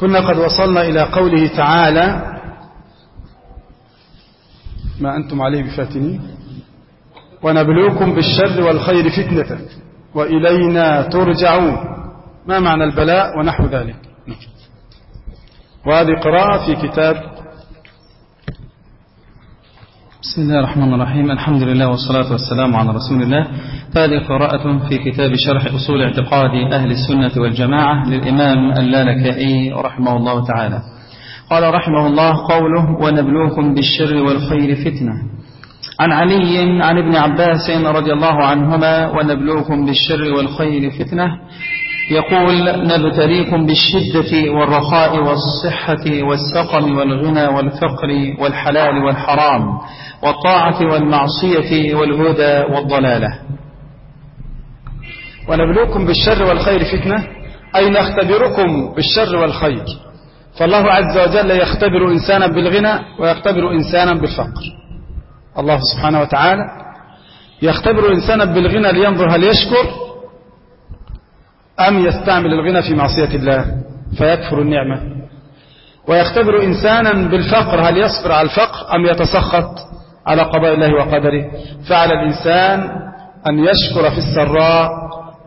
كنا قد وصلنا إلى قوله تعالى ما أنتم عليه بفاتنين. ونبلوكم بالشر والخير فتنة وإلينا ترجعون. ما معنى البلاء ونحو ذلك؟ وهذه قراءة في كتاب بسم الله الرحمن الرحيم الحمد لله والصلاة والسلام على رسول الله هذه قراءة في كتاب شرح أصول اعتقاد أهل السنة والجماعة للإمام اللالكائي رحمه الله تعالى قال رحمه الله قوله ونبلوكم بالشر والخير فتنة عن علي عن ابن عباس رضي الله عنهما ونبلوكم بالشر والخير فتنة يقول نبتليكم بالشدة والرخاء والصحة والسقم والغنى والفقر والحلال والحرام والطاعة والمعصية والهدى والضلالة. ونبلوكم بالشر والخير فتنة أي نختبركم بالشر والخير. فالله عز وجل يختبر إنسانا بالغنى ويختبر إنسانا بالفقر. الله سبحانه وتعالى يختبر إنسانا بالغنى لينظر هل يشكر أم يستعمل الغنى في معصية الله فيكفر النعمة. ويختبر إنسانا بالفقر هل يصبر على الفقر أم يتسخط على قضاء الله وقدره؟ فعلى الإنسان أن يشكر في السراء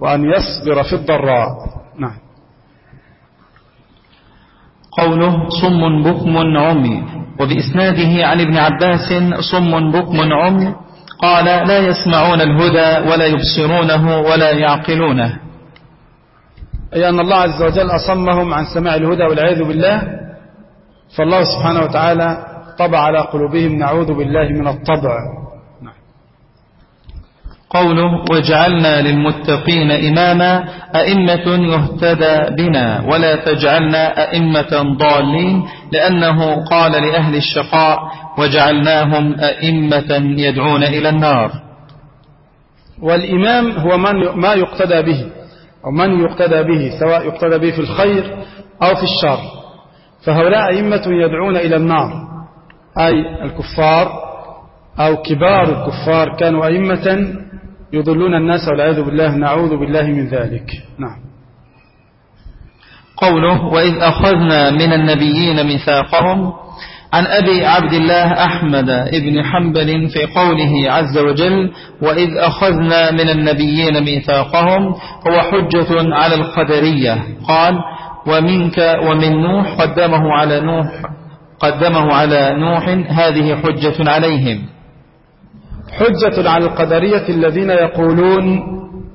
وأن يصبر في الضراء. نعم. قوله صم بكم عمي وبإسناده عن ابن عباس صم بكم عمي قال لا يسمعون الهدى ولا يبصرونه ولا يعقلونه. أي أن الله عز وجل أصمهم عن سماع الهدى والعياذ بالله فالله سبحانه وتعالى طبع على قلوبهم نعوذ بالله من الطبع. قوله وجعلنا للمتقين إماما أئمة يهتدى بنا ولا تجعلنا أئمة ضالين لأنه قال لأهل الشقاء وجعلناهم أئمة يدعون إلى النار. والإمام هو من ما يقتدى به. أو من يقتدى به سواء يقتدى به في الخير أو في الشر. فهؤلاء أئمة يدعون إلى النار. أي الكفار أو كبار الكفار كانوا أئمة يضلون الناس والعياذ بالله نعوذ بالله من ذلك. نعم. قوله وإذ أخذنا من النبيين ميثاقهم عن أبي عبد الله أحمد بن حنبل في قوله عز وجل وإذ أخذنا من النبيين ميثاقهم هو حجة على القدرية قال ومنك ومن نوح قدمه على نوح قدمه على نوح هذه حجة عليهم. حجة على القدرية الذين يقولون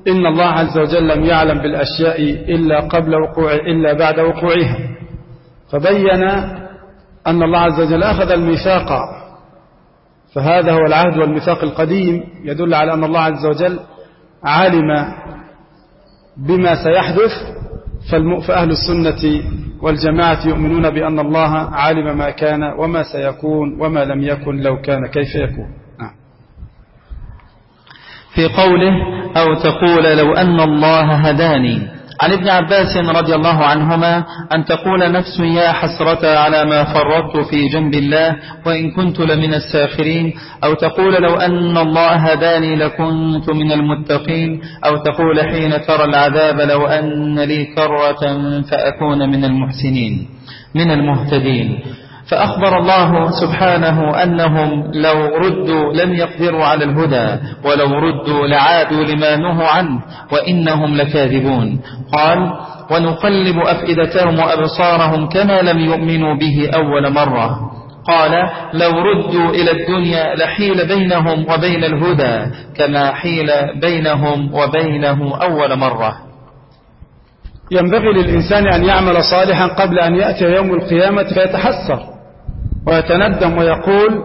إن الله عز وجل لم يعلم بالأشياء إلا قبل وقوع إلا بعد وقوعها. فبين أن الله عز وجل أخذ الميثاق فهذا هو العهد والميثاق القديم يدل على أن الله عز وجل علم بما سيحدث فأهل السنة والجماعة يؤمنون بأن الله علم ما كان وما سيكون وما لم يكن لو كان كيف يكون. في قوله أو تقول لو أن الله هداني. عن ابن عباس رضي الله عنهما أن تقول نفس يا حسرة على ما فرطت في جنب الله وإن كنت لمن الساخرين أو تقول لو أن الله هداني لكنت من المتقين أو تقول حين ترى العذاب لو أن لي كرة فأكون من المحسنين من المهتدين. فأخبر الله سبحانه أنهم لو ردوا لم يقدروا على الهدى ولو ردوا لعادوا لما نهوا عنه وإنهم لكاذبون. قال ونقلب أفئدتهم وأبصارهم كما لم يؤمنوا به أول مرة. قال لو ردوا إلى الدنيا لحيل بينهم وبين الهدى كما حيل بينهم وبينه أول مرة. ينبغي للإنسان أن يعمل صالحا قبل أن يأتي يوم القيامة فيتحسر. ويتندم ويقول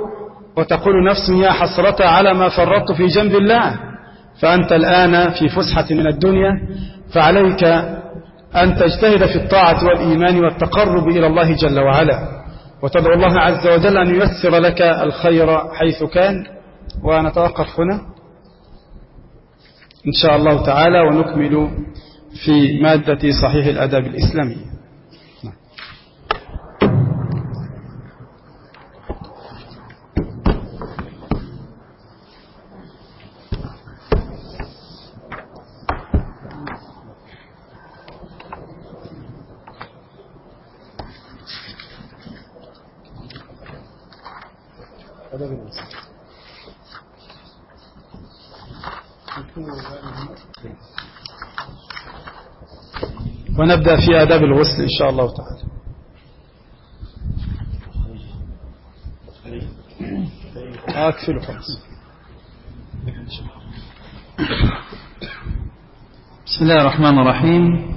وتقول نفس يا حسرة على ما فرطت في جنب الله فأنت الآن في فسحة من الدنيا فعليك أن تجتهد في الطاعة والإيمان والتقرب إلى الله جل وعلا. وتدعو الله عز وجل أن ييسر لك الخير حيث كان. ونتوقف هنا. إن شاء الله تعالى ونكمل في مادة صحيح الأدب الإسلامي. ونبدأ في آداب الغسل إن شاء الله تعالى. أكفل خلاص بسم الله الرحمن الرحيم.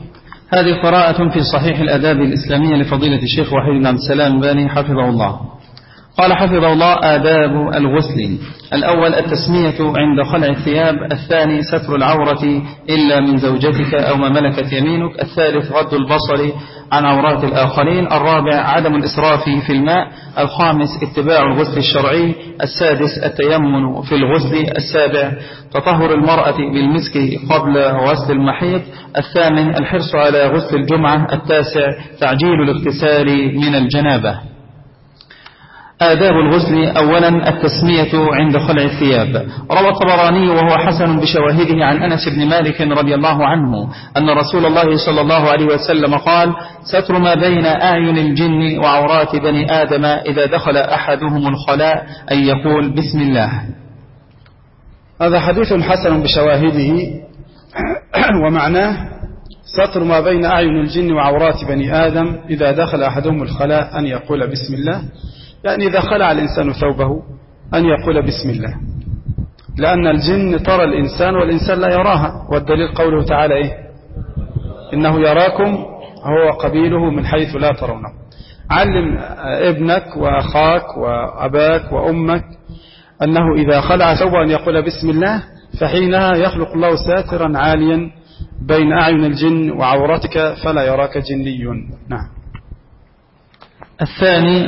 هذه قراءة في صحيح الأداب الإسلامية لفضيلة الشيخ وحيد بن عبد السلام باني حفظه الله. قال حفظه الله آداب الغسل. الأول التسمية عند خلع الثياب الثاني ستر العورة إلا من زوجتك أو ما ملكت يمينك الثالث غض البصر عن عورات الآخرين الرابع عدم الإسراف في الماء الخامس اتباع الغسل الشرعي السادس التيمن في الغسل السابع تطهر المرأة بالمسك قبل غسل المحيط الثامن الحرص على غسل الجمعة التاسع تعجيل الاغتسال من الجنابة. آداب الغسل أولا التسمية عند خلع الثياب. روى الطبراني وهو حسن بشواهده عن أنس بن مالك رضي الله عنه أن رسول الله صلى الله عليه وسلم قال ستر ما بين أعين الجن وعورات بني آدم إذا دخل أحدهم الخلاء أن يقول بسم الله. هذا حديث حسن بشواهده <clears throat> ومعناه ستر ما بين أعين الجن وعورات بني آدم إذا دخل أحدهم الخلاء أن يقول بسم الله. يعني إذا خلع الإنسان ثوبه أن يقول بسم الله. لأن الجن ترى الإنسان والإنسان لا يراها والدليل قوله تعالى إيه؟ إنه يراكم هو قبيله من حيث لا ترونه. علم ابنك وأخاك وأباك وأمك أنه إذا خلع ثوبه أن يقول بسم الله فحينها يخلق الله ساترا عاليا بين أعين الجن وعورتك فلا يراك جني. نعم. الثاني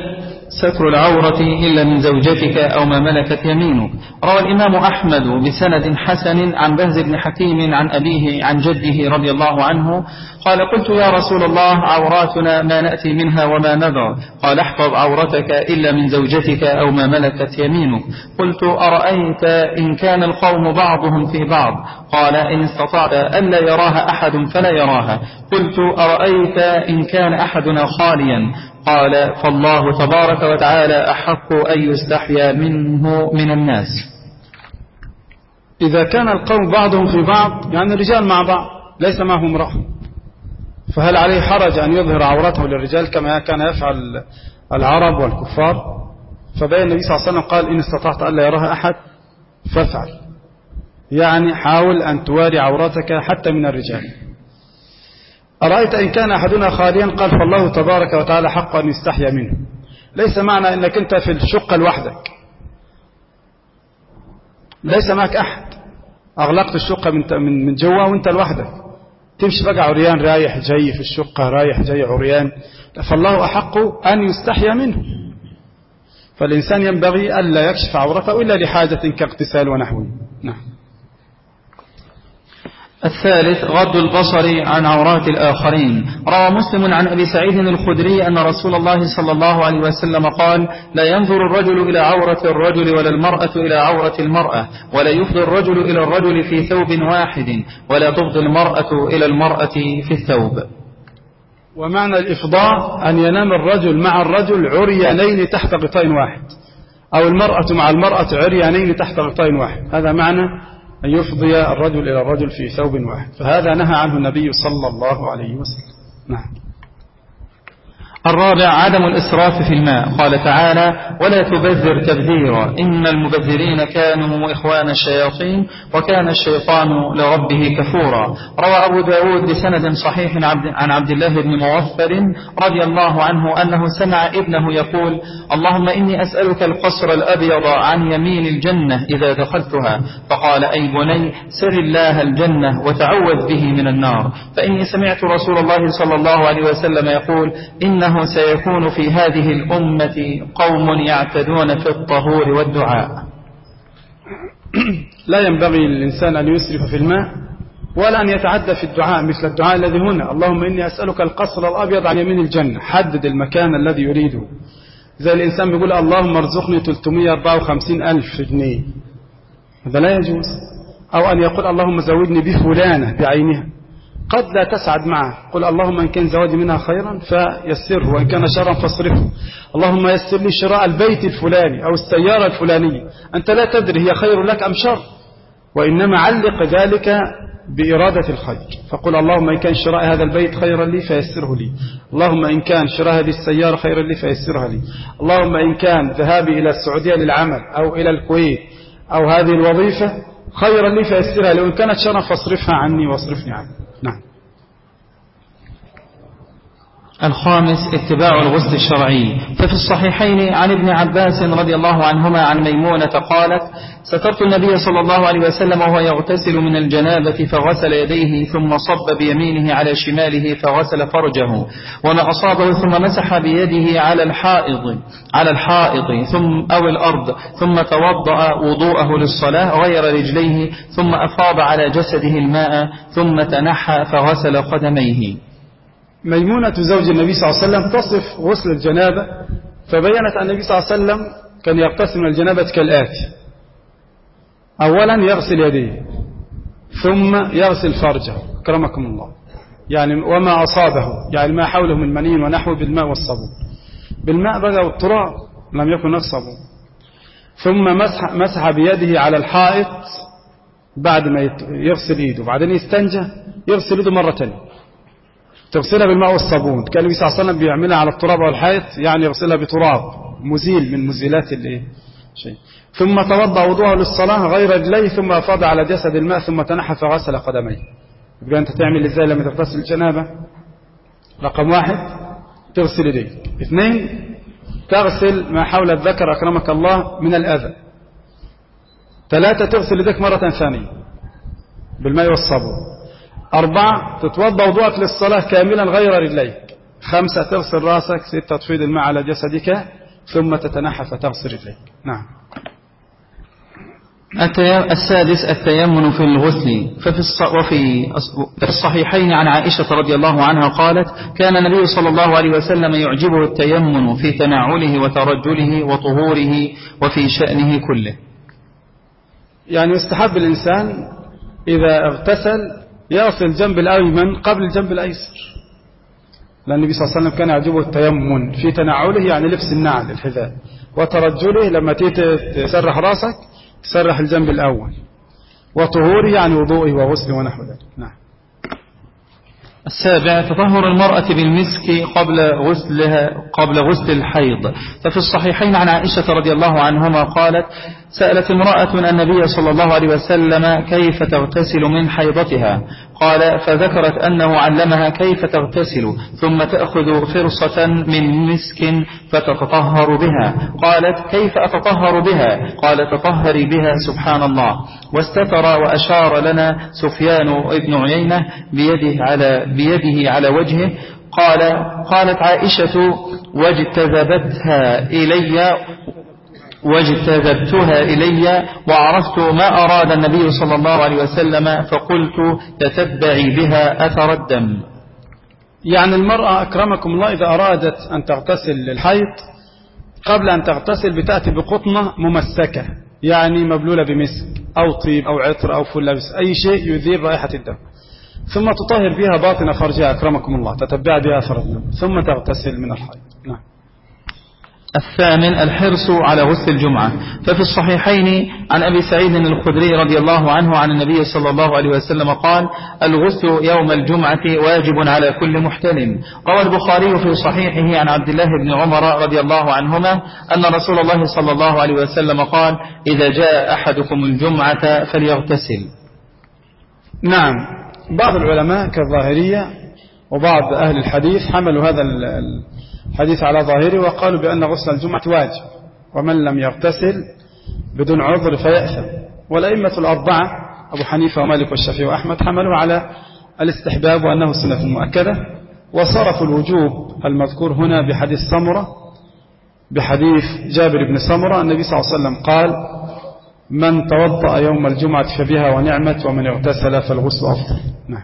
ستر العورة إلا من زوجتك أو ما ملكت يمينك. روى الإمام أحمد بسند حسن عن بهز بن حكيم عن أبيه عن جده رضي الله عنه قال قلت يا رسول الله عوراتنا ما نأتي منها وما نذر قال احفظ عورتك إلا من زوجتك أو ما ملكت يمينك. قلت أرأيت إن كان القوم بعضهم في بعض؟ قال إن استطعت ألا يراها أحد فلا يراها. قلت أرأيت إن كان أحدنا خاليا؟ قال فالله تبارك وتعالى أحق أن يستحيا منه من الناس. إذا كان القوم بعضهم في بعض يعني الرجال مع بعض ليس معهم امرأة. فهل عليه حرج أن يظهر عورته للرجال كما كان يفعل العرب والكفار؟ فبين النبي صلى الله عليه وسلم قال إن استطعت ألا يراها أحد فافعل. يعني حاول أن تواري عورتك حتى من الرجال. أرأيت إن كان أحدنا خاليا؟ قال فالله تبارك وتعالى حق أن يستحيا منه. ليس معنى أنك أنت في الشقة لوحدك. ليس معك أحد. أغلقت الشقة من من جوا وأنت لوحدك. تمشي بقى عريان رايح جاي في الشقة رايح جاي عريان. فالله أحق أن يستحيا منه. فالإنسان ينبغي ألا يكشف عورته إلا لحاجة كاغتسال ونحوه. نعم. الثالث غض البصر عن عورات الآخرين. روى مسلم عن أبي سعيد الخدري أن رسول الله صلى الله عليه وسلم قال لا ينظر الرجل إلى عورة الرجل ولا المرأة إلى عورة المرأة ولا يفضي الرجل إلى الرجل في ثوب واحد ولا تفضي المرأة إلى المرأة في الثوب. ومعنى الإفضاء أن ينام الرجل مع الرجل عريانين تحت غطاء واحد أو المرأة مع المرأة عريانين تحت غطاء واحد. هذا معنى أن يفضي الرجل إلى الرجل في ثوب واحد. فهذا نهى عنه النبي صلى الله عليه وسلم. نعم. الرابع عدم الإسراف في الماء. قال تعالى ولا تبذر تبذيرا. إن المبذرين كانوا إخوان الشياطين وكان الشيطان لربه كفورا. روى أبو داود بسند صحيح عن عبد الله بن موفر رضي الله عنه أنه سمع ابنه يقول اللهم إني أسألك القصر الأبيض عن يمين الجنة إذا دخلتها. فقال أي بني سر الله الجنة وتعوذ به من النار. فإني سمعت رسول الله صلى الله عليه وسلم يقول إن أنه سيكون في هذه الأمة قوم يعتدون في الطهور والدعاء. لا ينبغي للإنسان أن يسرف في الماء ولا أن يتعدى في الدعاء مثل الدعاء الذي هنا. اللهم إني أسألك القصر الأبيض عن يمين الجنة. حدد المكان الذي يريده. زي الإنسان بيقول اللهم ارزقني 354 ألف جنيه. هذا لا يجوز. أو أن يقول اللهم زودني بفلانة بعينها. قد لا تسعد معه. قل اللهم إن كان زواجي منها خيرا فيسره وإن كان شرا فاصرفه. اللهم يسر لي شراء البيت الفلاني أو السيارة الفلانية. أنت لا تدري هي خير لك أم شر. وإنما علق ذلك بإرادة الخير. فقل اللهم إن كان شراء هذا البيت خيرا لي فيسره لي. اللهم إن كان شراء هذه السيارة خيرا لي فيسرها لي. اللهم إن كان ذهابي إلى السعودية للعمل أو إلى الكويت أو هذه الوظيفة خيرا لي فيسرها لي. وإن كانت شرا فاصرفها عني واصرفني عنه. نعم. الخامس اتباع الغسل الشرعي. ففي الصحيحين عن ابن عباس رضي الله عنهما عن ميمونة قالت سترت النبي صلى الله عليه وسلم وهو يغتسل من الجنابة فغسل يديه ثم صب بيمينه على شماله فغسل فرجه وما أصابه ثم مسح بيده على الحائض على الحائط ثم أو الأرض ثم توضأ وضوءه للصلاة غير رجليه ثم أفاض على جسده الماء ثم تنحى فغسل قدميه. ميمونة زوج النبي صلى الله عليه وسلم تصف غسل الجنابة فبينت أن النبي صلى الله عليه وسلم كان يغتسل من الجنابة كالآتي. أولا يغسل يديه ثم يغسل فرجه. أكرمكم الله. يعني وما أصابه يعني ما حوله من منين ونحوه بالماء والصابون. بالماء بقى والتراب لم يكن نفسه. ثم مسح, مسح بيده على الحائط بعد ما يغسل إيده. وبعدين يستنجى يغسل إيده مرة تانية. تغسلها بالماء والصابون. كان النبي صلى الله عليه وسلم بيعملها على التراب والحائط يعني يغسلها بتراب. مزيل من مزيلات الايه شيء. ثم توضأ وضوءه للصلاة غير رجليه ثم افاض على جسد الماء ثم تنحى فغسل قدميه. يبقى أنت تعمل إزاي لما تغتسل الجنابه رقم واحد تغسل يديك. اثنين تغسل ما حول الذكر أكرمك الله من الأذى. ثلاثة تغسل يديك مرة ثانية بالماء والصابون. أربعة تتوضأ وضوءك للصلاة كاملا غير رجليك. خمسة تغسل رأسك. ستة تفيض الماء على جسدك. ثم تتنحى فتغسل رجليك. نعم. السادس التيمن في الغسل. ففي وفي الصحيحين عن عائشة رضي الله عنها قالت كان النبي صلى الله عليه وسلم يعجبه التيمن في تنعله وترجله وطهوره وفي شأنه كله. يعني يستحب الإنسان إذا اغتسل يغسل الجنب الأيمن قبل الجنب الأيسر. لأن النبي صلى الله عليه وسلم كان يعجبه التيمن في تنعله يعني لبس النعل الحذاء. وترجله لما تسرح رأسك تسرح الجنب الأول. وطهوره يعني وضوئه وغسله ونحو ذلك. نعم. السابع تطهر المرأة بالمسك قبل غسلها قبل غسل الحيض. ففي الصحيحين عن عائشة رضي الله عنهما قالت سألت امرأة النبي صلى الله عليه وسلم كيف تغتسل من حيضتها. قال فذكرت أنه علمها كيف تغتسل ثم تأخذ فرصة من مسك فتتطهر بها. قالت كيف أتطهر بها؟ قال تطهري بها سبحان الله. واستتر وأشار لنا سفيان ابن عيينة بيده على, بيده على وجهه. قال قالت عائشة واجتذبتها إلي واجتذبتها إلي وعرفت ما أراد النبي صلى الله عليه وسلم فقلت تتبعي بها أثر الدم. يعني المرأة أكرمكم الله إذا أرادت أن تغتسل للحيض قبل أن تغتسل بتأتي بقطنة ممسكة يعني مبلولة بمسك أو طيب أو عطر أو فلبس أي شيء يذيب رائحة الدم. ثم تطهر بها باطن فرجها أكرمكم الله تتبع بها أثر الدم ثم تغتسل من الحيض. نعم. الثامن الحرص على غسل الجمعة. ففي الصحيحين عن أبي سعيد الخدري رضي الله عنه عن النبي صلى الله عليه وسلم قال الغسل يوم الجمعة واجب على كل محتلم روى البخاري في صحيحه عن عبد الله بن عمر رضي الله عنهما أن رسول الله صلى الله عليه وسلم قال إذا جاء أحدكم الجمعة فليغتسل. نعم. بعض العلماء كالظاهرية وبعض أهل الحديث حملوا هذا الحديث على ظاهره وقالوا بأن غسل الجمعة واجب ومن لم يغتسل بدون عذر فيأثم. والأئمة الأربعة أبو حنيفة ومالك والشافعي وأحمد حملوا على الاستحباب وأنه سنة مؤكدة. وصرفوا الوجوب المذكور هنا بحديث سمرة بحديث جابر بن سمرة. النبي صلى الله عليه وسلم قال من توضأ يوم الجمعة فبها ونعمت ومن اغتسل فالغسل أفضل. نعم.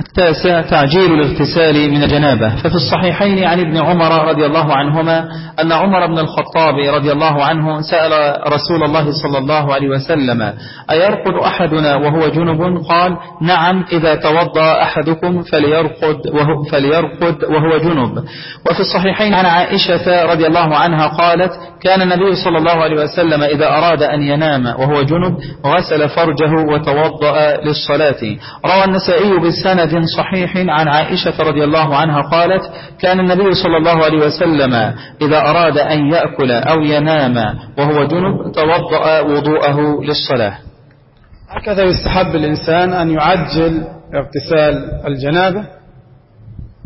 التاسع تعجيل الاغتسال من الجنابة. ففي الصحيحين عن ابن عمر رضي الله عنهما أن عمر بن الخطاب رضي الله عنه سأل رسول الله صلى الله عليه وسلم أيرقد أحدنا وهو جنب؟ قال نعم إذا توضأ أحدكم فليرقد وهو, فليرقد وهو جنب. وفي الصحيحين عن عائشة رضي الله عنها قالت كان النبي صلى الله عليه وسلم إذا أراد أن ينام وهو جنب غسل فرجه وتوضأ للصلاة. روى النسائي بالسند بسند صحيح عن عائشة رضي الله عنها قالت كان النبي صلى الله عليه وسلم إذا أراد أن يأكل أو ينام وهو جنب توضأ وضوءه للصلاة. هكذا يستحب الإنسان أن يعجل اغتسال الجنابة.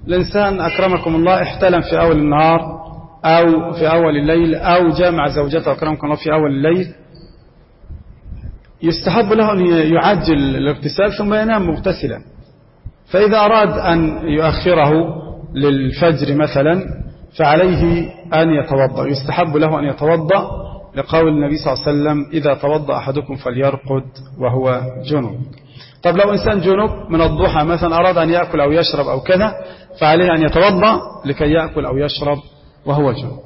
الإنسان أكرمكم الله احتلم في أول النهار أو في أول الليل أو جامع زوجته أكرمكم الله في أول الليل. يستحب له أن يعجل الاغتسال ثم ينام مغتسلا. فإذا أراد أن يؤخره للفجر مثلا فعليه أن يتوضأ. يستحب له أن يتوضأ لقول النبي صلى الله عليه وسلم إذا توضأ أحدكم فليرقد وهو جنوب. طب لو إنسان جنوب من الضحى مثلا أراد أن يأكل أو يشرب أو كذا فعليه أن يتوضأ لكي يأكل أو يشرب وهو جنب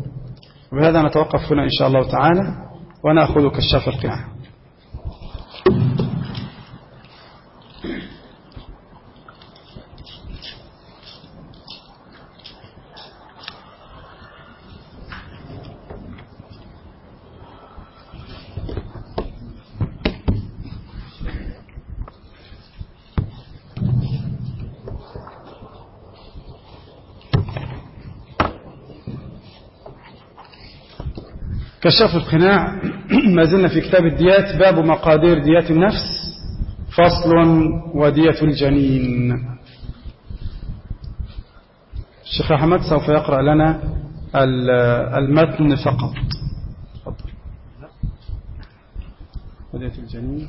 وبهذا نتوقف هنا إن شاء الله تعالى ونأخذ كشاف القناع كشف القناع <clears throat> ما زلنا في كتاب الديات باب مقادير ديات النفس فصل ودية الجنين. الشيخ أحمد سوف يقرأ لنا المتن فقط. ودية الجنين.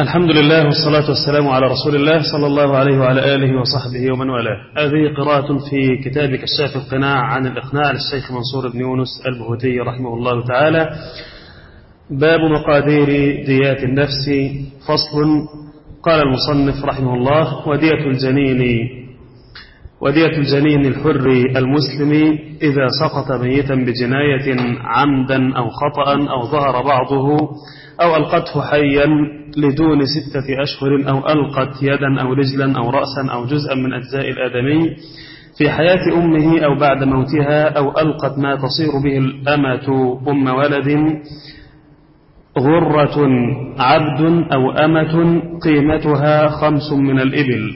الحمد لله والصلاة والسلام على رسول الله صلى الله عليه وعلى آله وصحبه ومن والاه. هذه قراءة في كتاب كشاف القناع عن الإقناع للشيخ منصور بن يونس البهوتي رحمه الله تعالى. باب مقادير ديات النفس. فصل قال المصنف رحمه الله ودية الجنين ودية الجنين الحر المسلم إذا سقط ميتا بجناية عمدا أو خطأ أو ظهر بعضه أو ألقته حيا لدون ستة أشهر أو ألقت يدا أو رجلا أو رأسا أو جزءا من أجزاء الآدمي في حياة أمه أو بعد موتها أو ألقت ما تصير به الأمة أم ولد غرة عبد أو أمة قيمتها خمس من الإبل.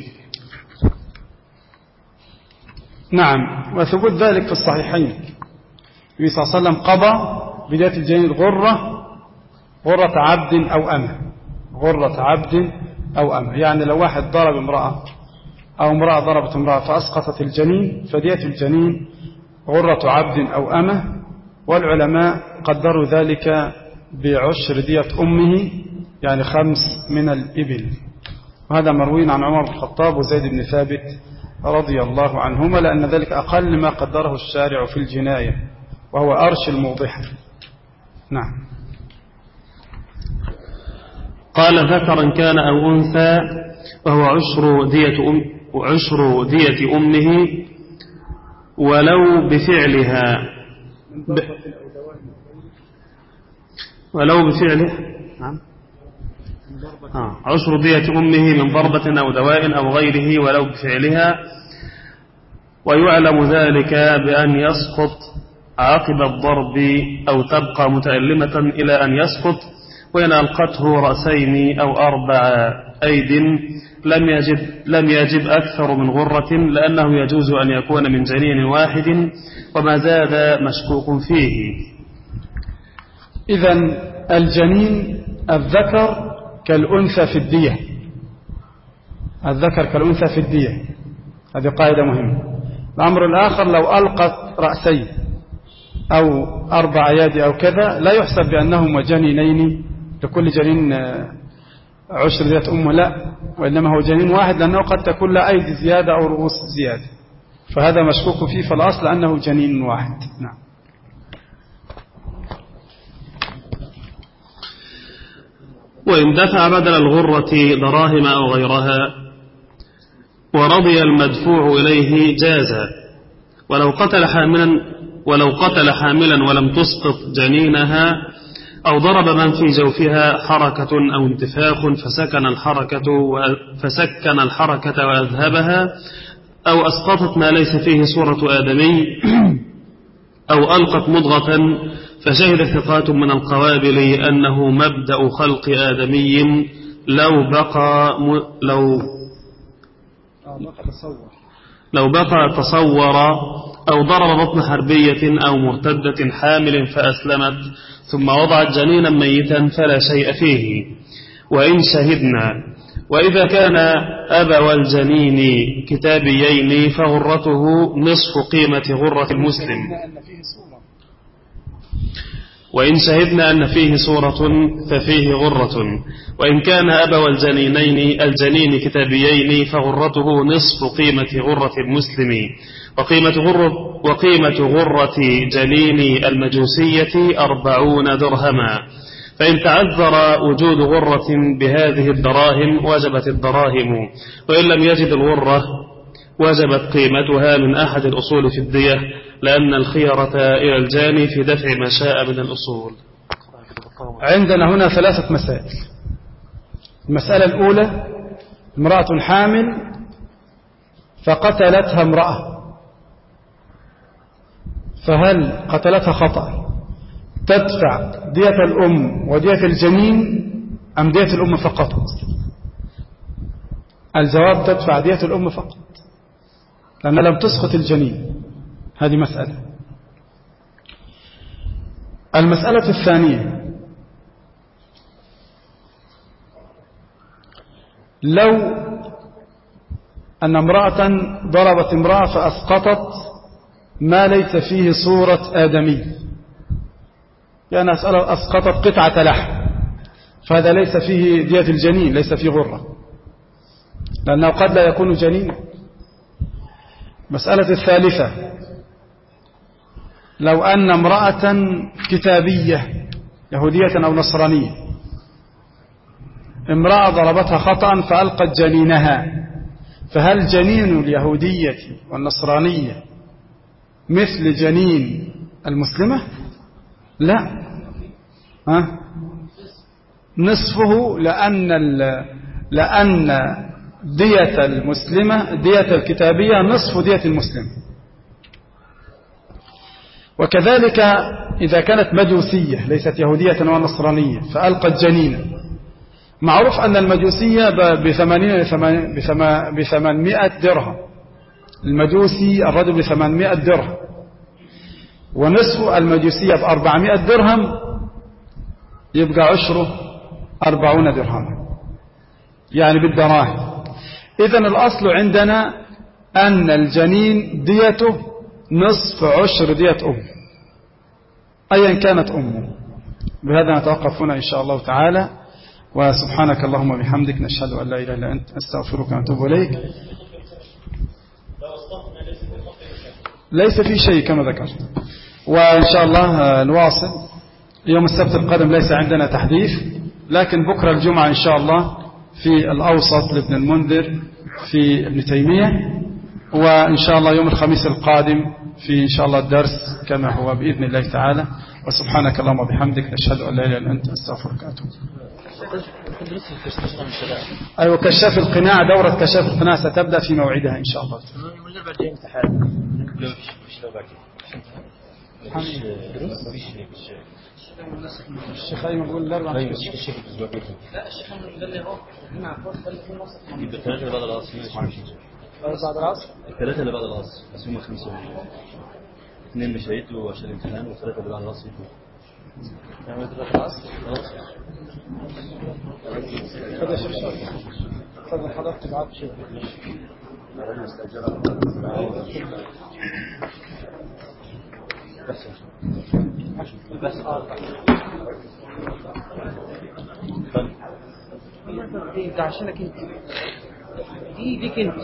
نعم وثبوت ذلك في الصحيحين. النبي صلى الله عليه وسلم قضى بداية الجنين الغرة غرة عبد أو أمة. غرة عبد أو أمة. يعني لو واحد ضرب امرأة أو امرأة ضربت امرأة فأسقطت الجنين فدية الجنين غرة عبد أو أمة. والعلماء قدروا ذلك بعشر دية أمه يعني خمس من الإبل. وهذا مروي عن عمر بن الخطاب وزيد بن ثابت رضي الله عنهما لأن ذلك أقل ما قدره الشارع في الجناية وهو أرش الموضحة. نعم. قال ذكرا كان أو أنثى وهو عشر دية, أم عشر دية أمه ولو بفعلها. ب ولو بفعله. نعم. آه. عشر دية أمه من ضربة أو دواء أو غيره ولو بفعلها. ويعلم ذلك بأن يسقط عقب الضرب أو تبقى متألمة إلى أن يسقط وإن ألقته رأسين أو أربع أيد. لم يجب, لم يجب أكثر من غرة لأنه يجوز أن يكون من جنين واحد وما زاد مشكوك فيه. إذا الجنين الذكر كالأنثى في الدية. الذكر كالأنثى في الدية. هذه قاعدة مهمة. الأمر الآخر لو ألقت رأسين أو أربع أياد أو كذا لا يحسب بأنهما جنينين لكل جنين عشر ذات أمه لا وإنما هو جنين واحد لأنه قد تكون لا أيدي زيادة أو رؤوس زيادة. فهذا مشكوك فيه فالأصل أنه جنين واحد. نعم. وإن دفع بدل الغرة دراهم أو غيرها ورضي المدفوع إليه جاز. ولو قتل حاملا ولو قتل حاملا ولم تسقط جنينها أو ضرب من في جوفها حركة أو انتفاخ فسكن الحركة فسكن الحركة وأذهبها أو أسقطت ما ليس فيه صورة آدمي <clears throat> أو ألقت مضغة فشهد ثقات من القوابل أنه مبدأ خلق آدمي لو بقى لو لو بقى تصور أو ضرب بطن حربية أو مرتدة حامل فأسلمت ثم وضعت جنينا ميتا فلا شيء فيه وإن شهدنا. وإذا كان أبا الجنين كتابيين فغرته نصف قيمة غرة المسلم. وإن شهدنا أن فيه صورة ففيه غرة. وإن كان أبا الجنينين الجنين كتابيين فغرته نصف قيمة غرة المسلم. وقيمة غرة, وقيمة غرة جنين المجوسية أربعون درهما. فإن تعذر وجود غرة بهذه الدراهم وجبت الدراهم. وإن لم يجد الغرة وجبت قيمتها من أحد الأصول في الدية لأن الخيرة إلى الجاني في دفع ما شاء من الأصول. عندنا هنا ثلاثة مسائل. المسألة الأولى امرأة حامل فقتلتها امرأة. فهل قتلتها خطأ؟ تدفع دية الأم ودية الجنين أم دية الأم فقط؟ الجواب تدفع دية الأم فقط لأن لم تسقط الجنين. هذه مسألة. المسألة الثانية. لو أن امرأة ضربت امرأة فأسقطت ما ليس فيه صورة آدمي. يعني أسأله أسقطت قطعة لحم. فهذا ليس فيه دية الجنين ليس فيه غرة. لأنه قد لا يكون جنين. مسألة الثالثة. لو أن امرأة كتابية يهودية أو نصرانية امرأة ضربتها خطأ فألقت جنينها فهل جنين اليهودية والنصرانية مثل جنين المسلمة؟ لا. ها؟ نصفه لأن لأن دية المسلمة دية الكتابية نصف دية المسلم. وكذلك إذا كانت مجوسية ليست يهودية ولا نصرانية فألقت جنينا معروف أن المجوسية بثمانين بثمانمائة درهم. المجوسي الرجل بثمانمائة درهم. ونصف المجوسية بأربعمائة درهم يبقى عشره أربعون درهما يعني بالدراهم. إذا الأصل عندنا أن الجنين ديته نصف عشر دية أم. أيا كانت أمه. بهذا نتوقف هنا إن شاء الله تعالى. وسبحانك اللهم وبحمدك نشهد أن لا إله إلا أنت أستغفرك وأتوب إليك. ليس في شيء كما ذكرت. وإن شاء الله نواصل. يوم السبت القادم ليس عندنا تحديث لكن بكرة الجمعة إن شاء الله في الأوسط لابن المنذر في ابن تيمية. وإن شاء الله يوم الخميس القادم في إن شاء الله الدرس كما هو بإذن الله تعالى. وسبحانك اللهم وبحمدك نشهد أن لا إله إلا أنت أستغفرك وأتوب أيوة كشاف القناع دورة كشاف القناع ستبدأ في موعدها إن شاء الله. الشيخ أيمن يقول الأربع الشيخ الشيخ الأسبوع كده لا. الشيخ قال لي اهو هنا عفوا قال لي في نص يبقى الثلاثه اللي بعد العصر بعد العصر الثلاثه اللي بعد العصر بس هم خمسه اثنين مش هيتلوا عشان الامتحان والثلاثه اللي بعد العصر يعني ثلاثة العصر خذ يا شيخ شرف خذ حضرتك تبعت شيء ده عشانك انت دي ليك انت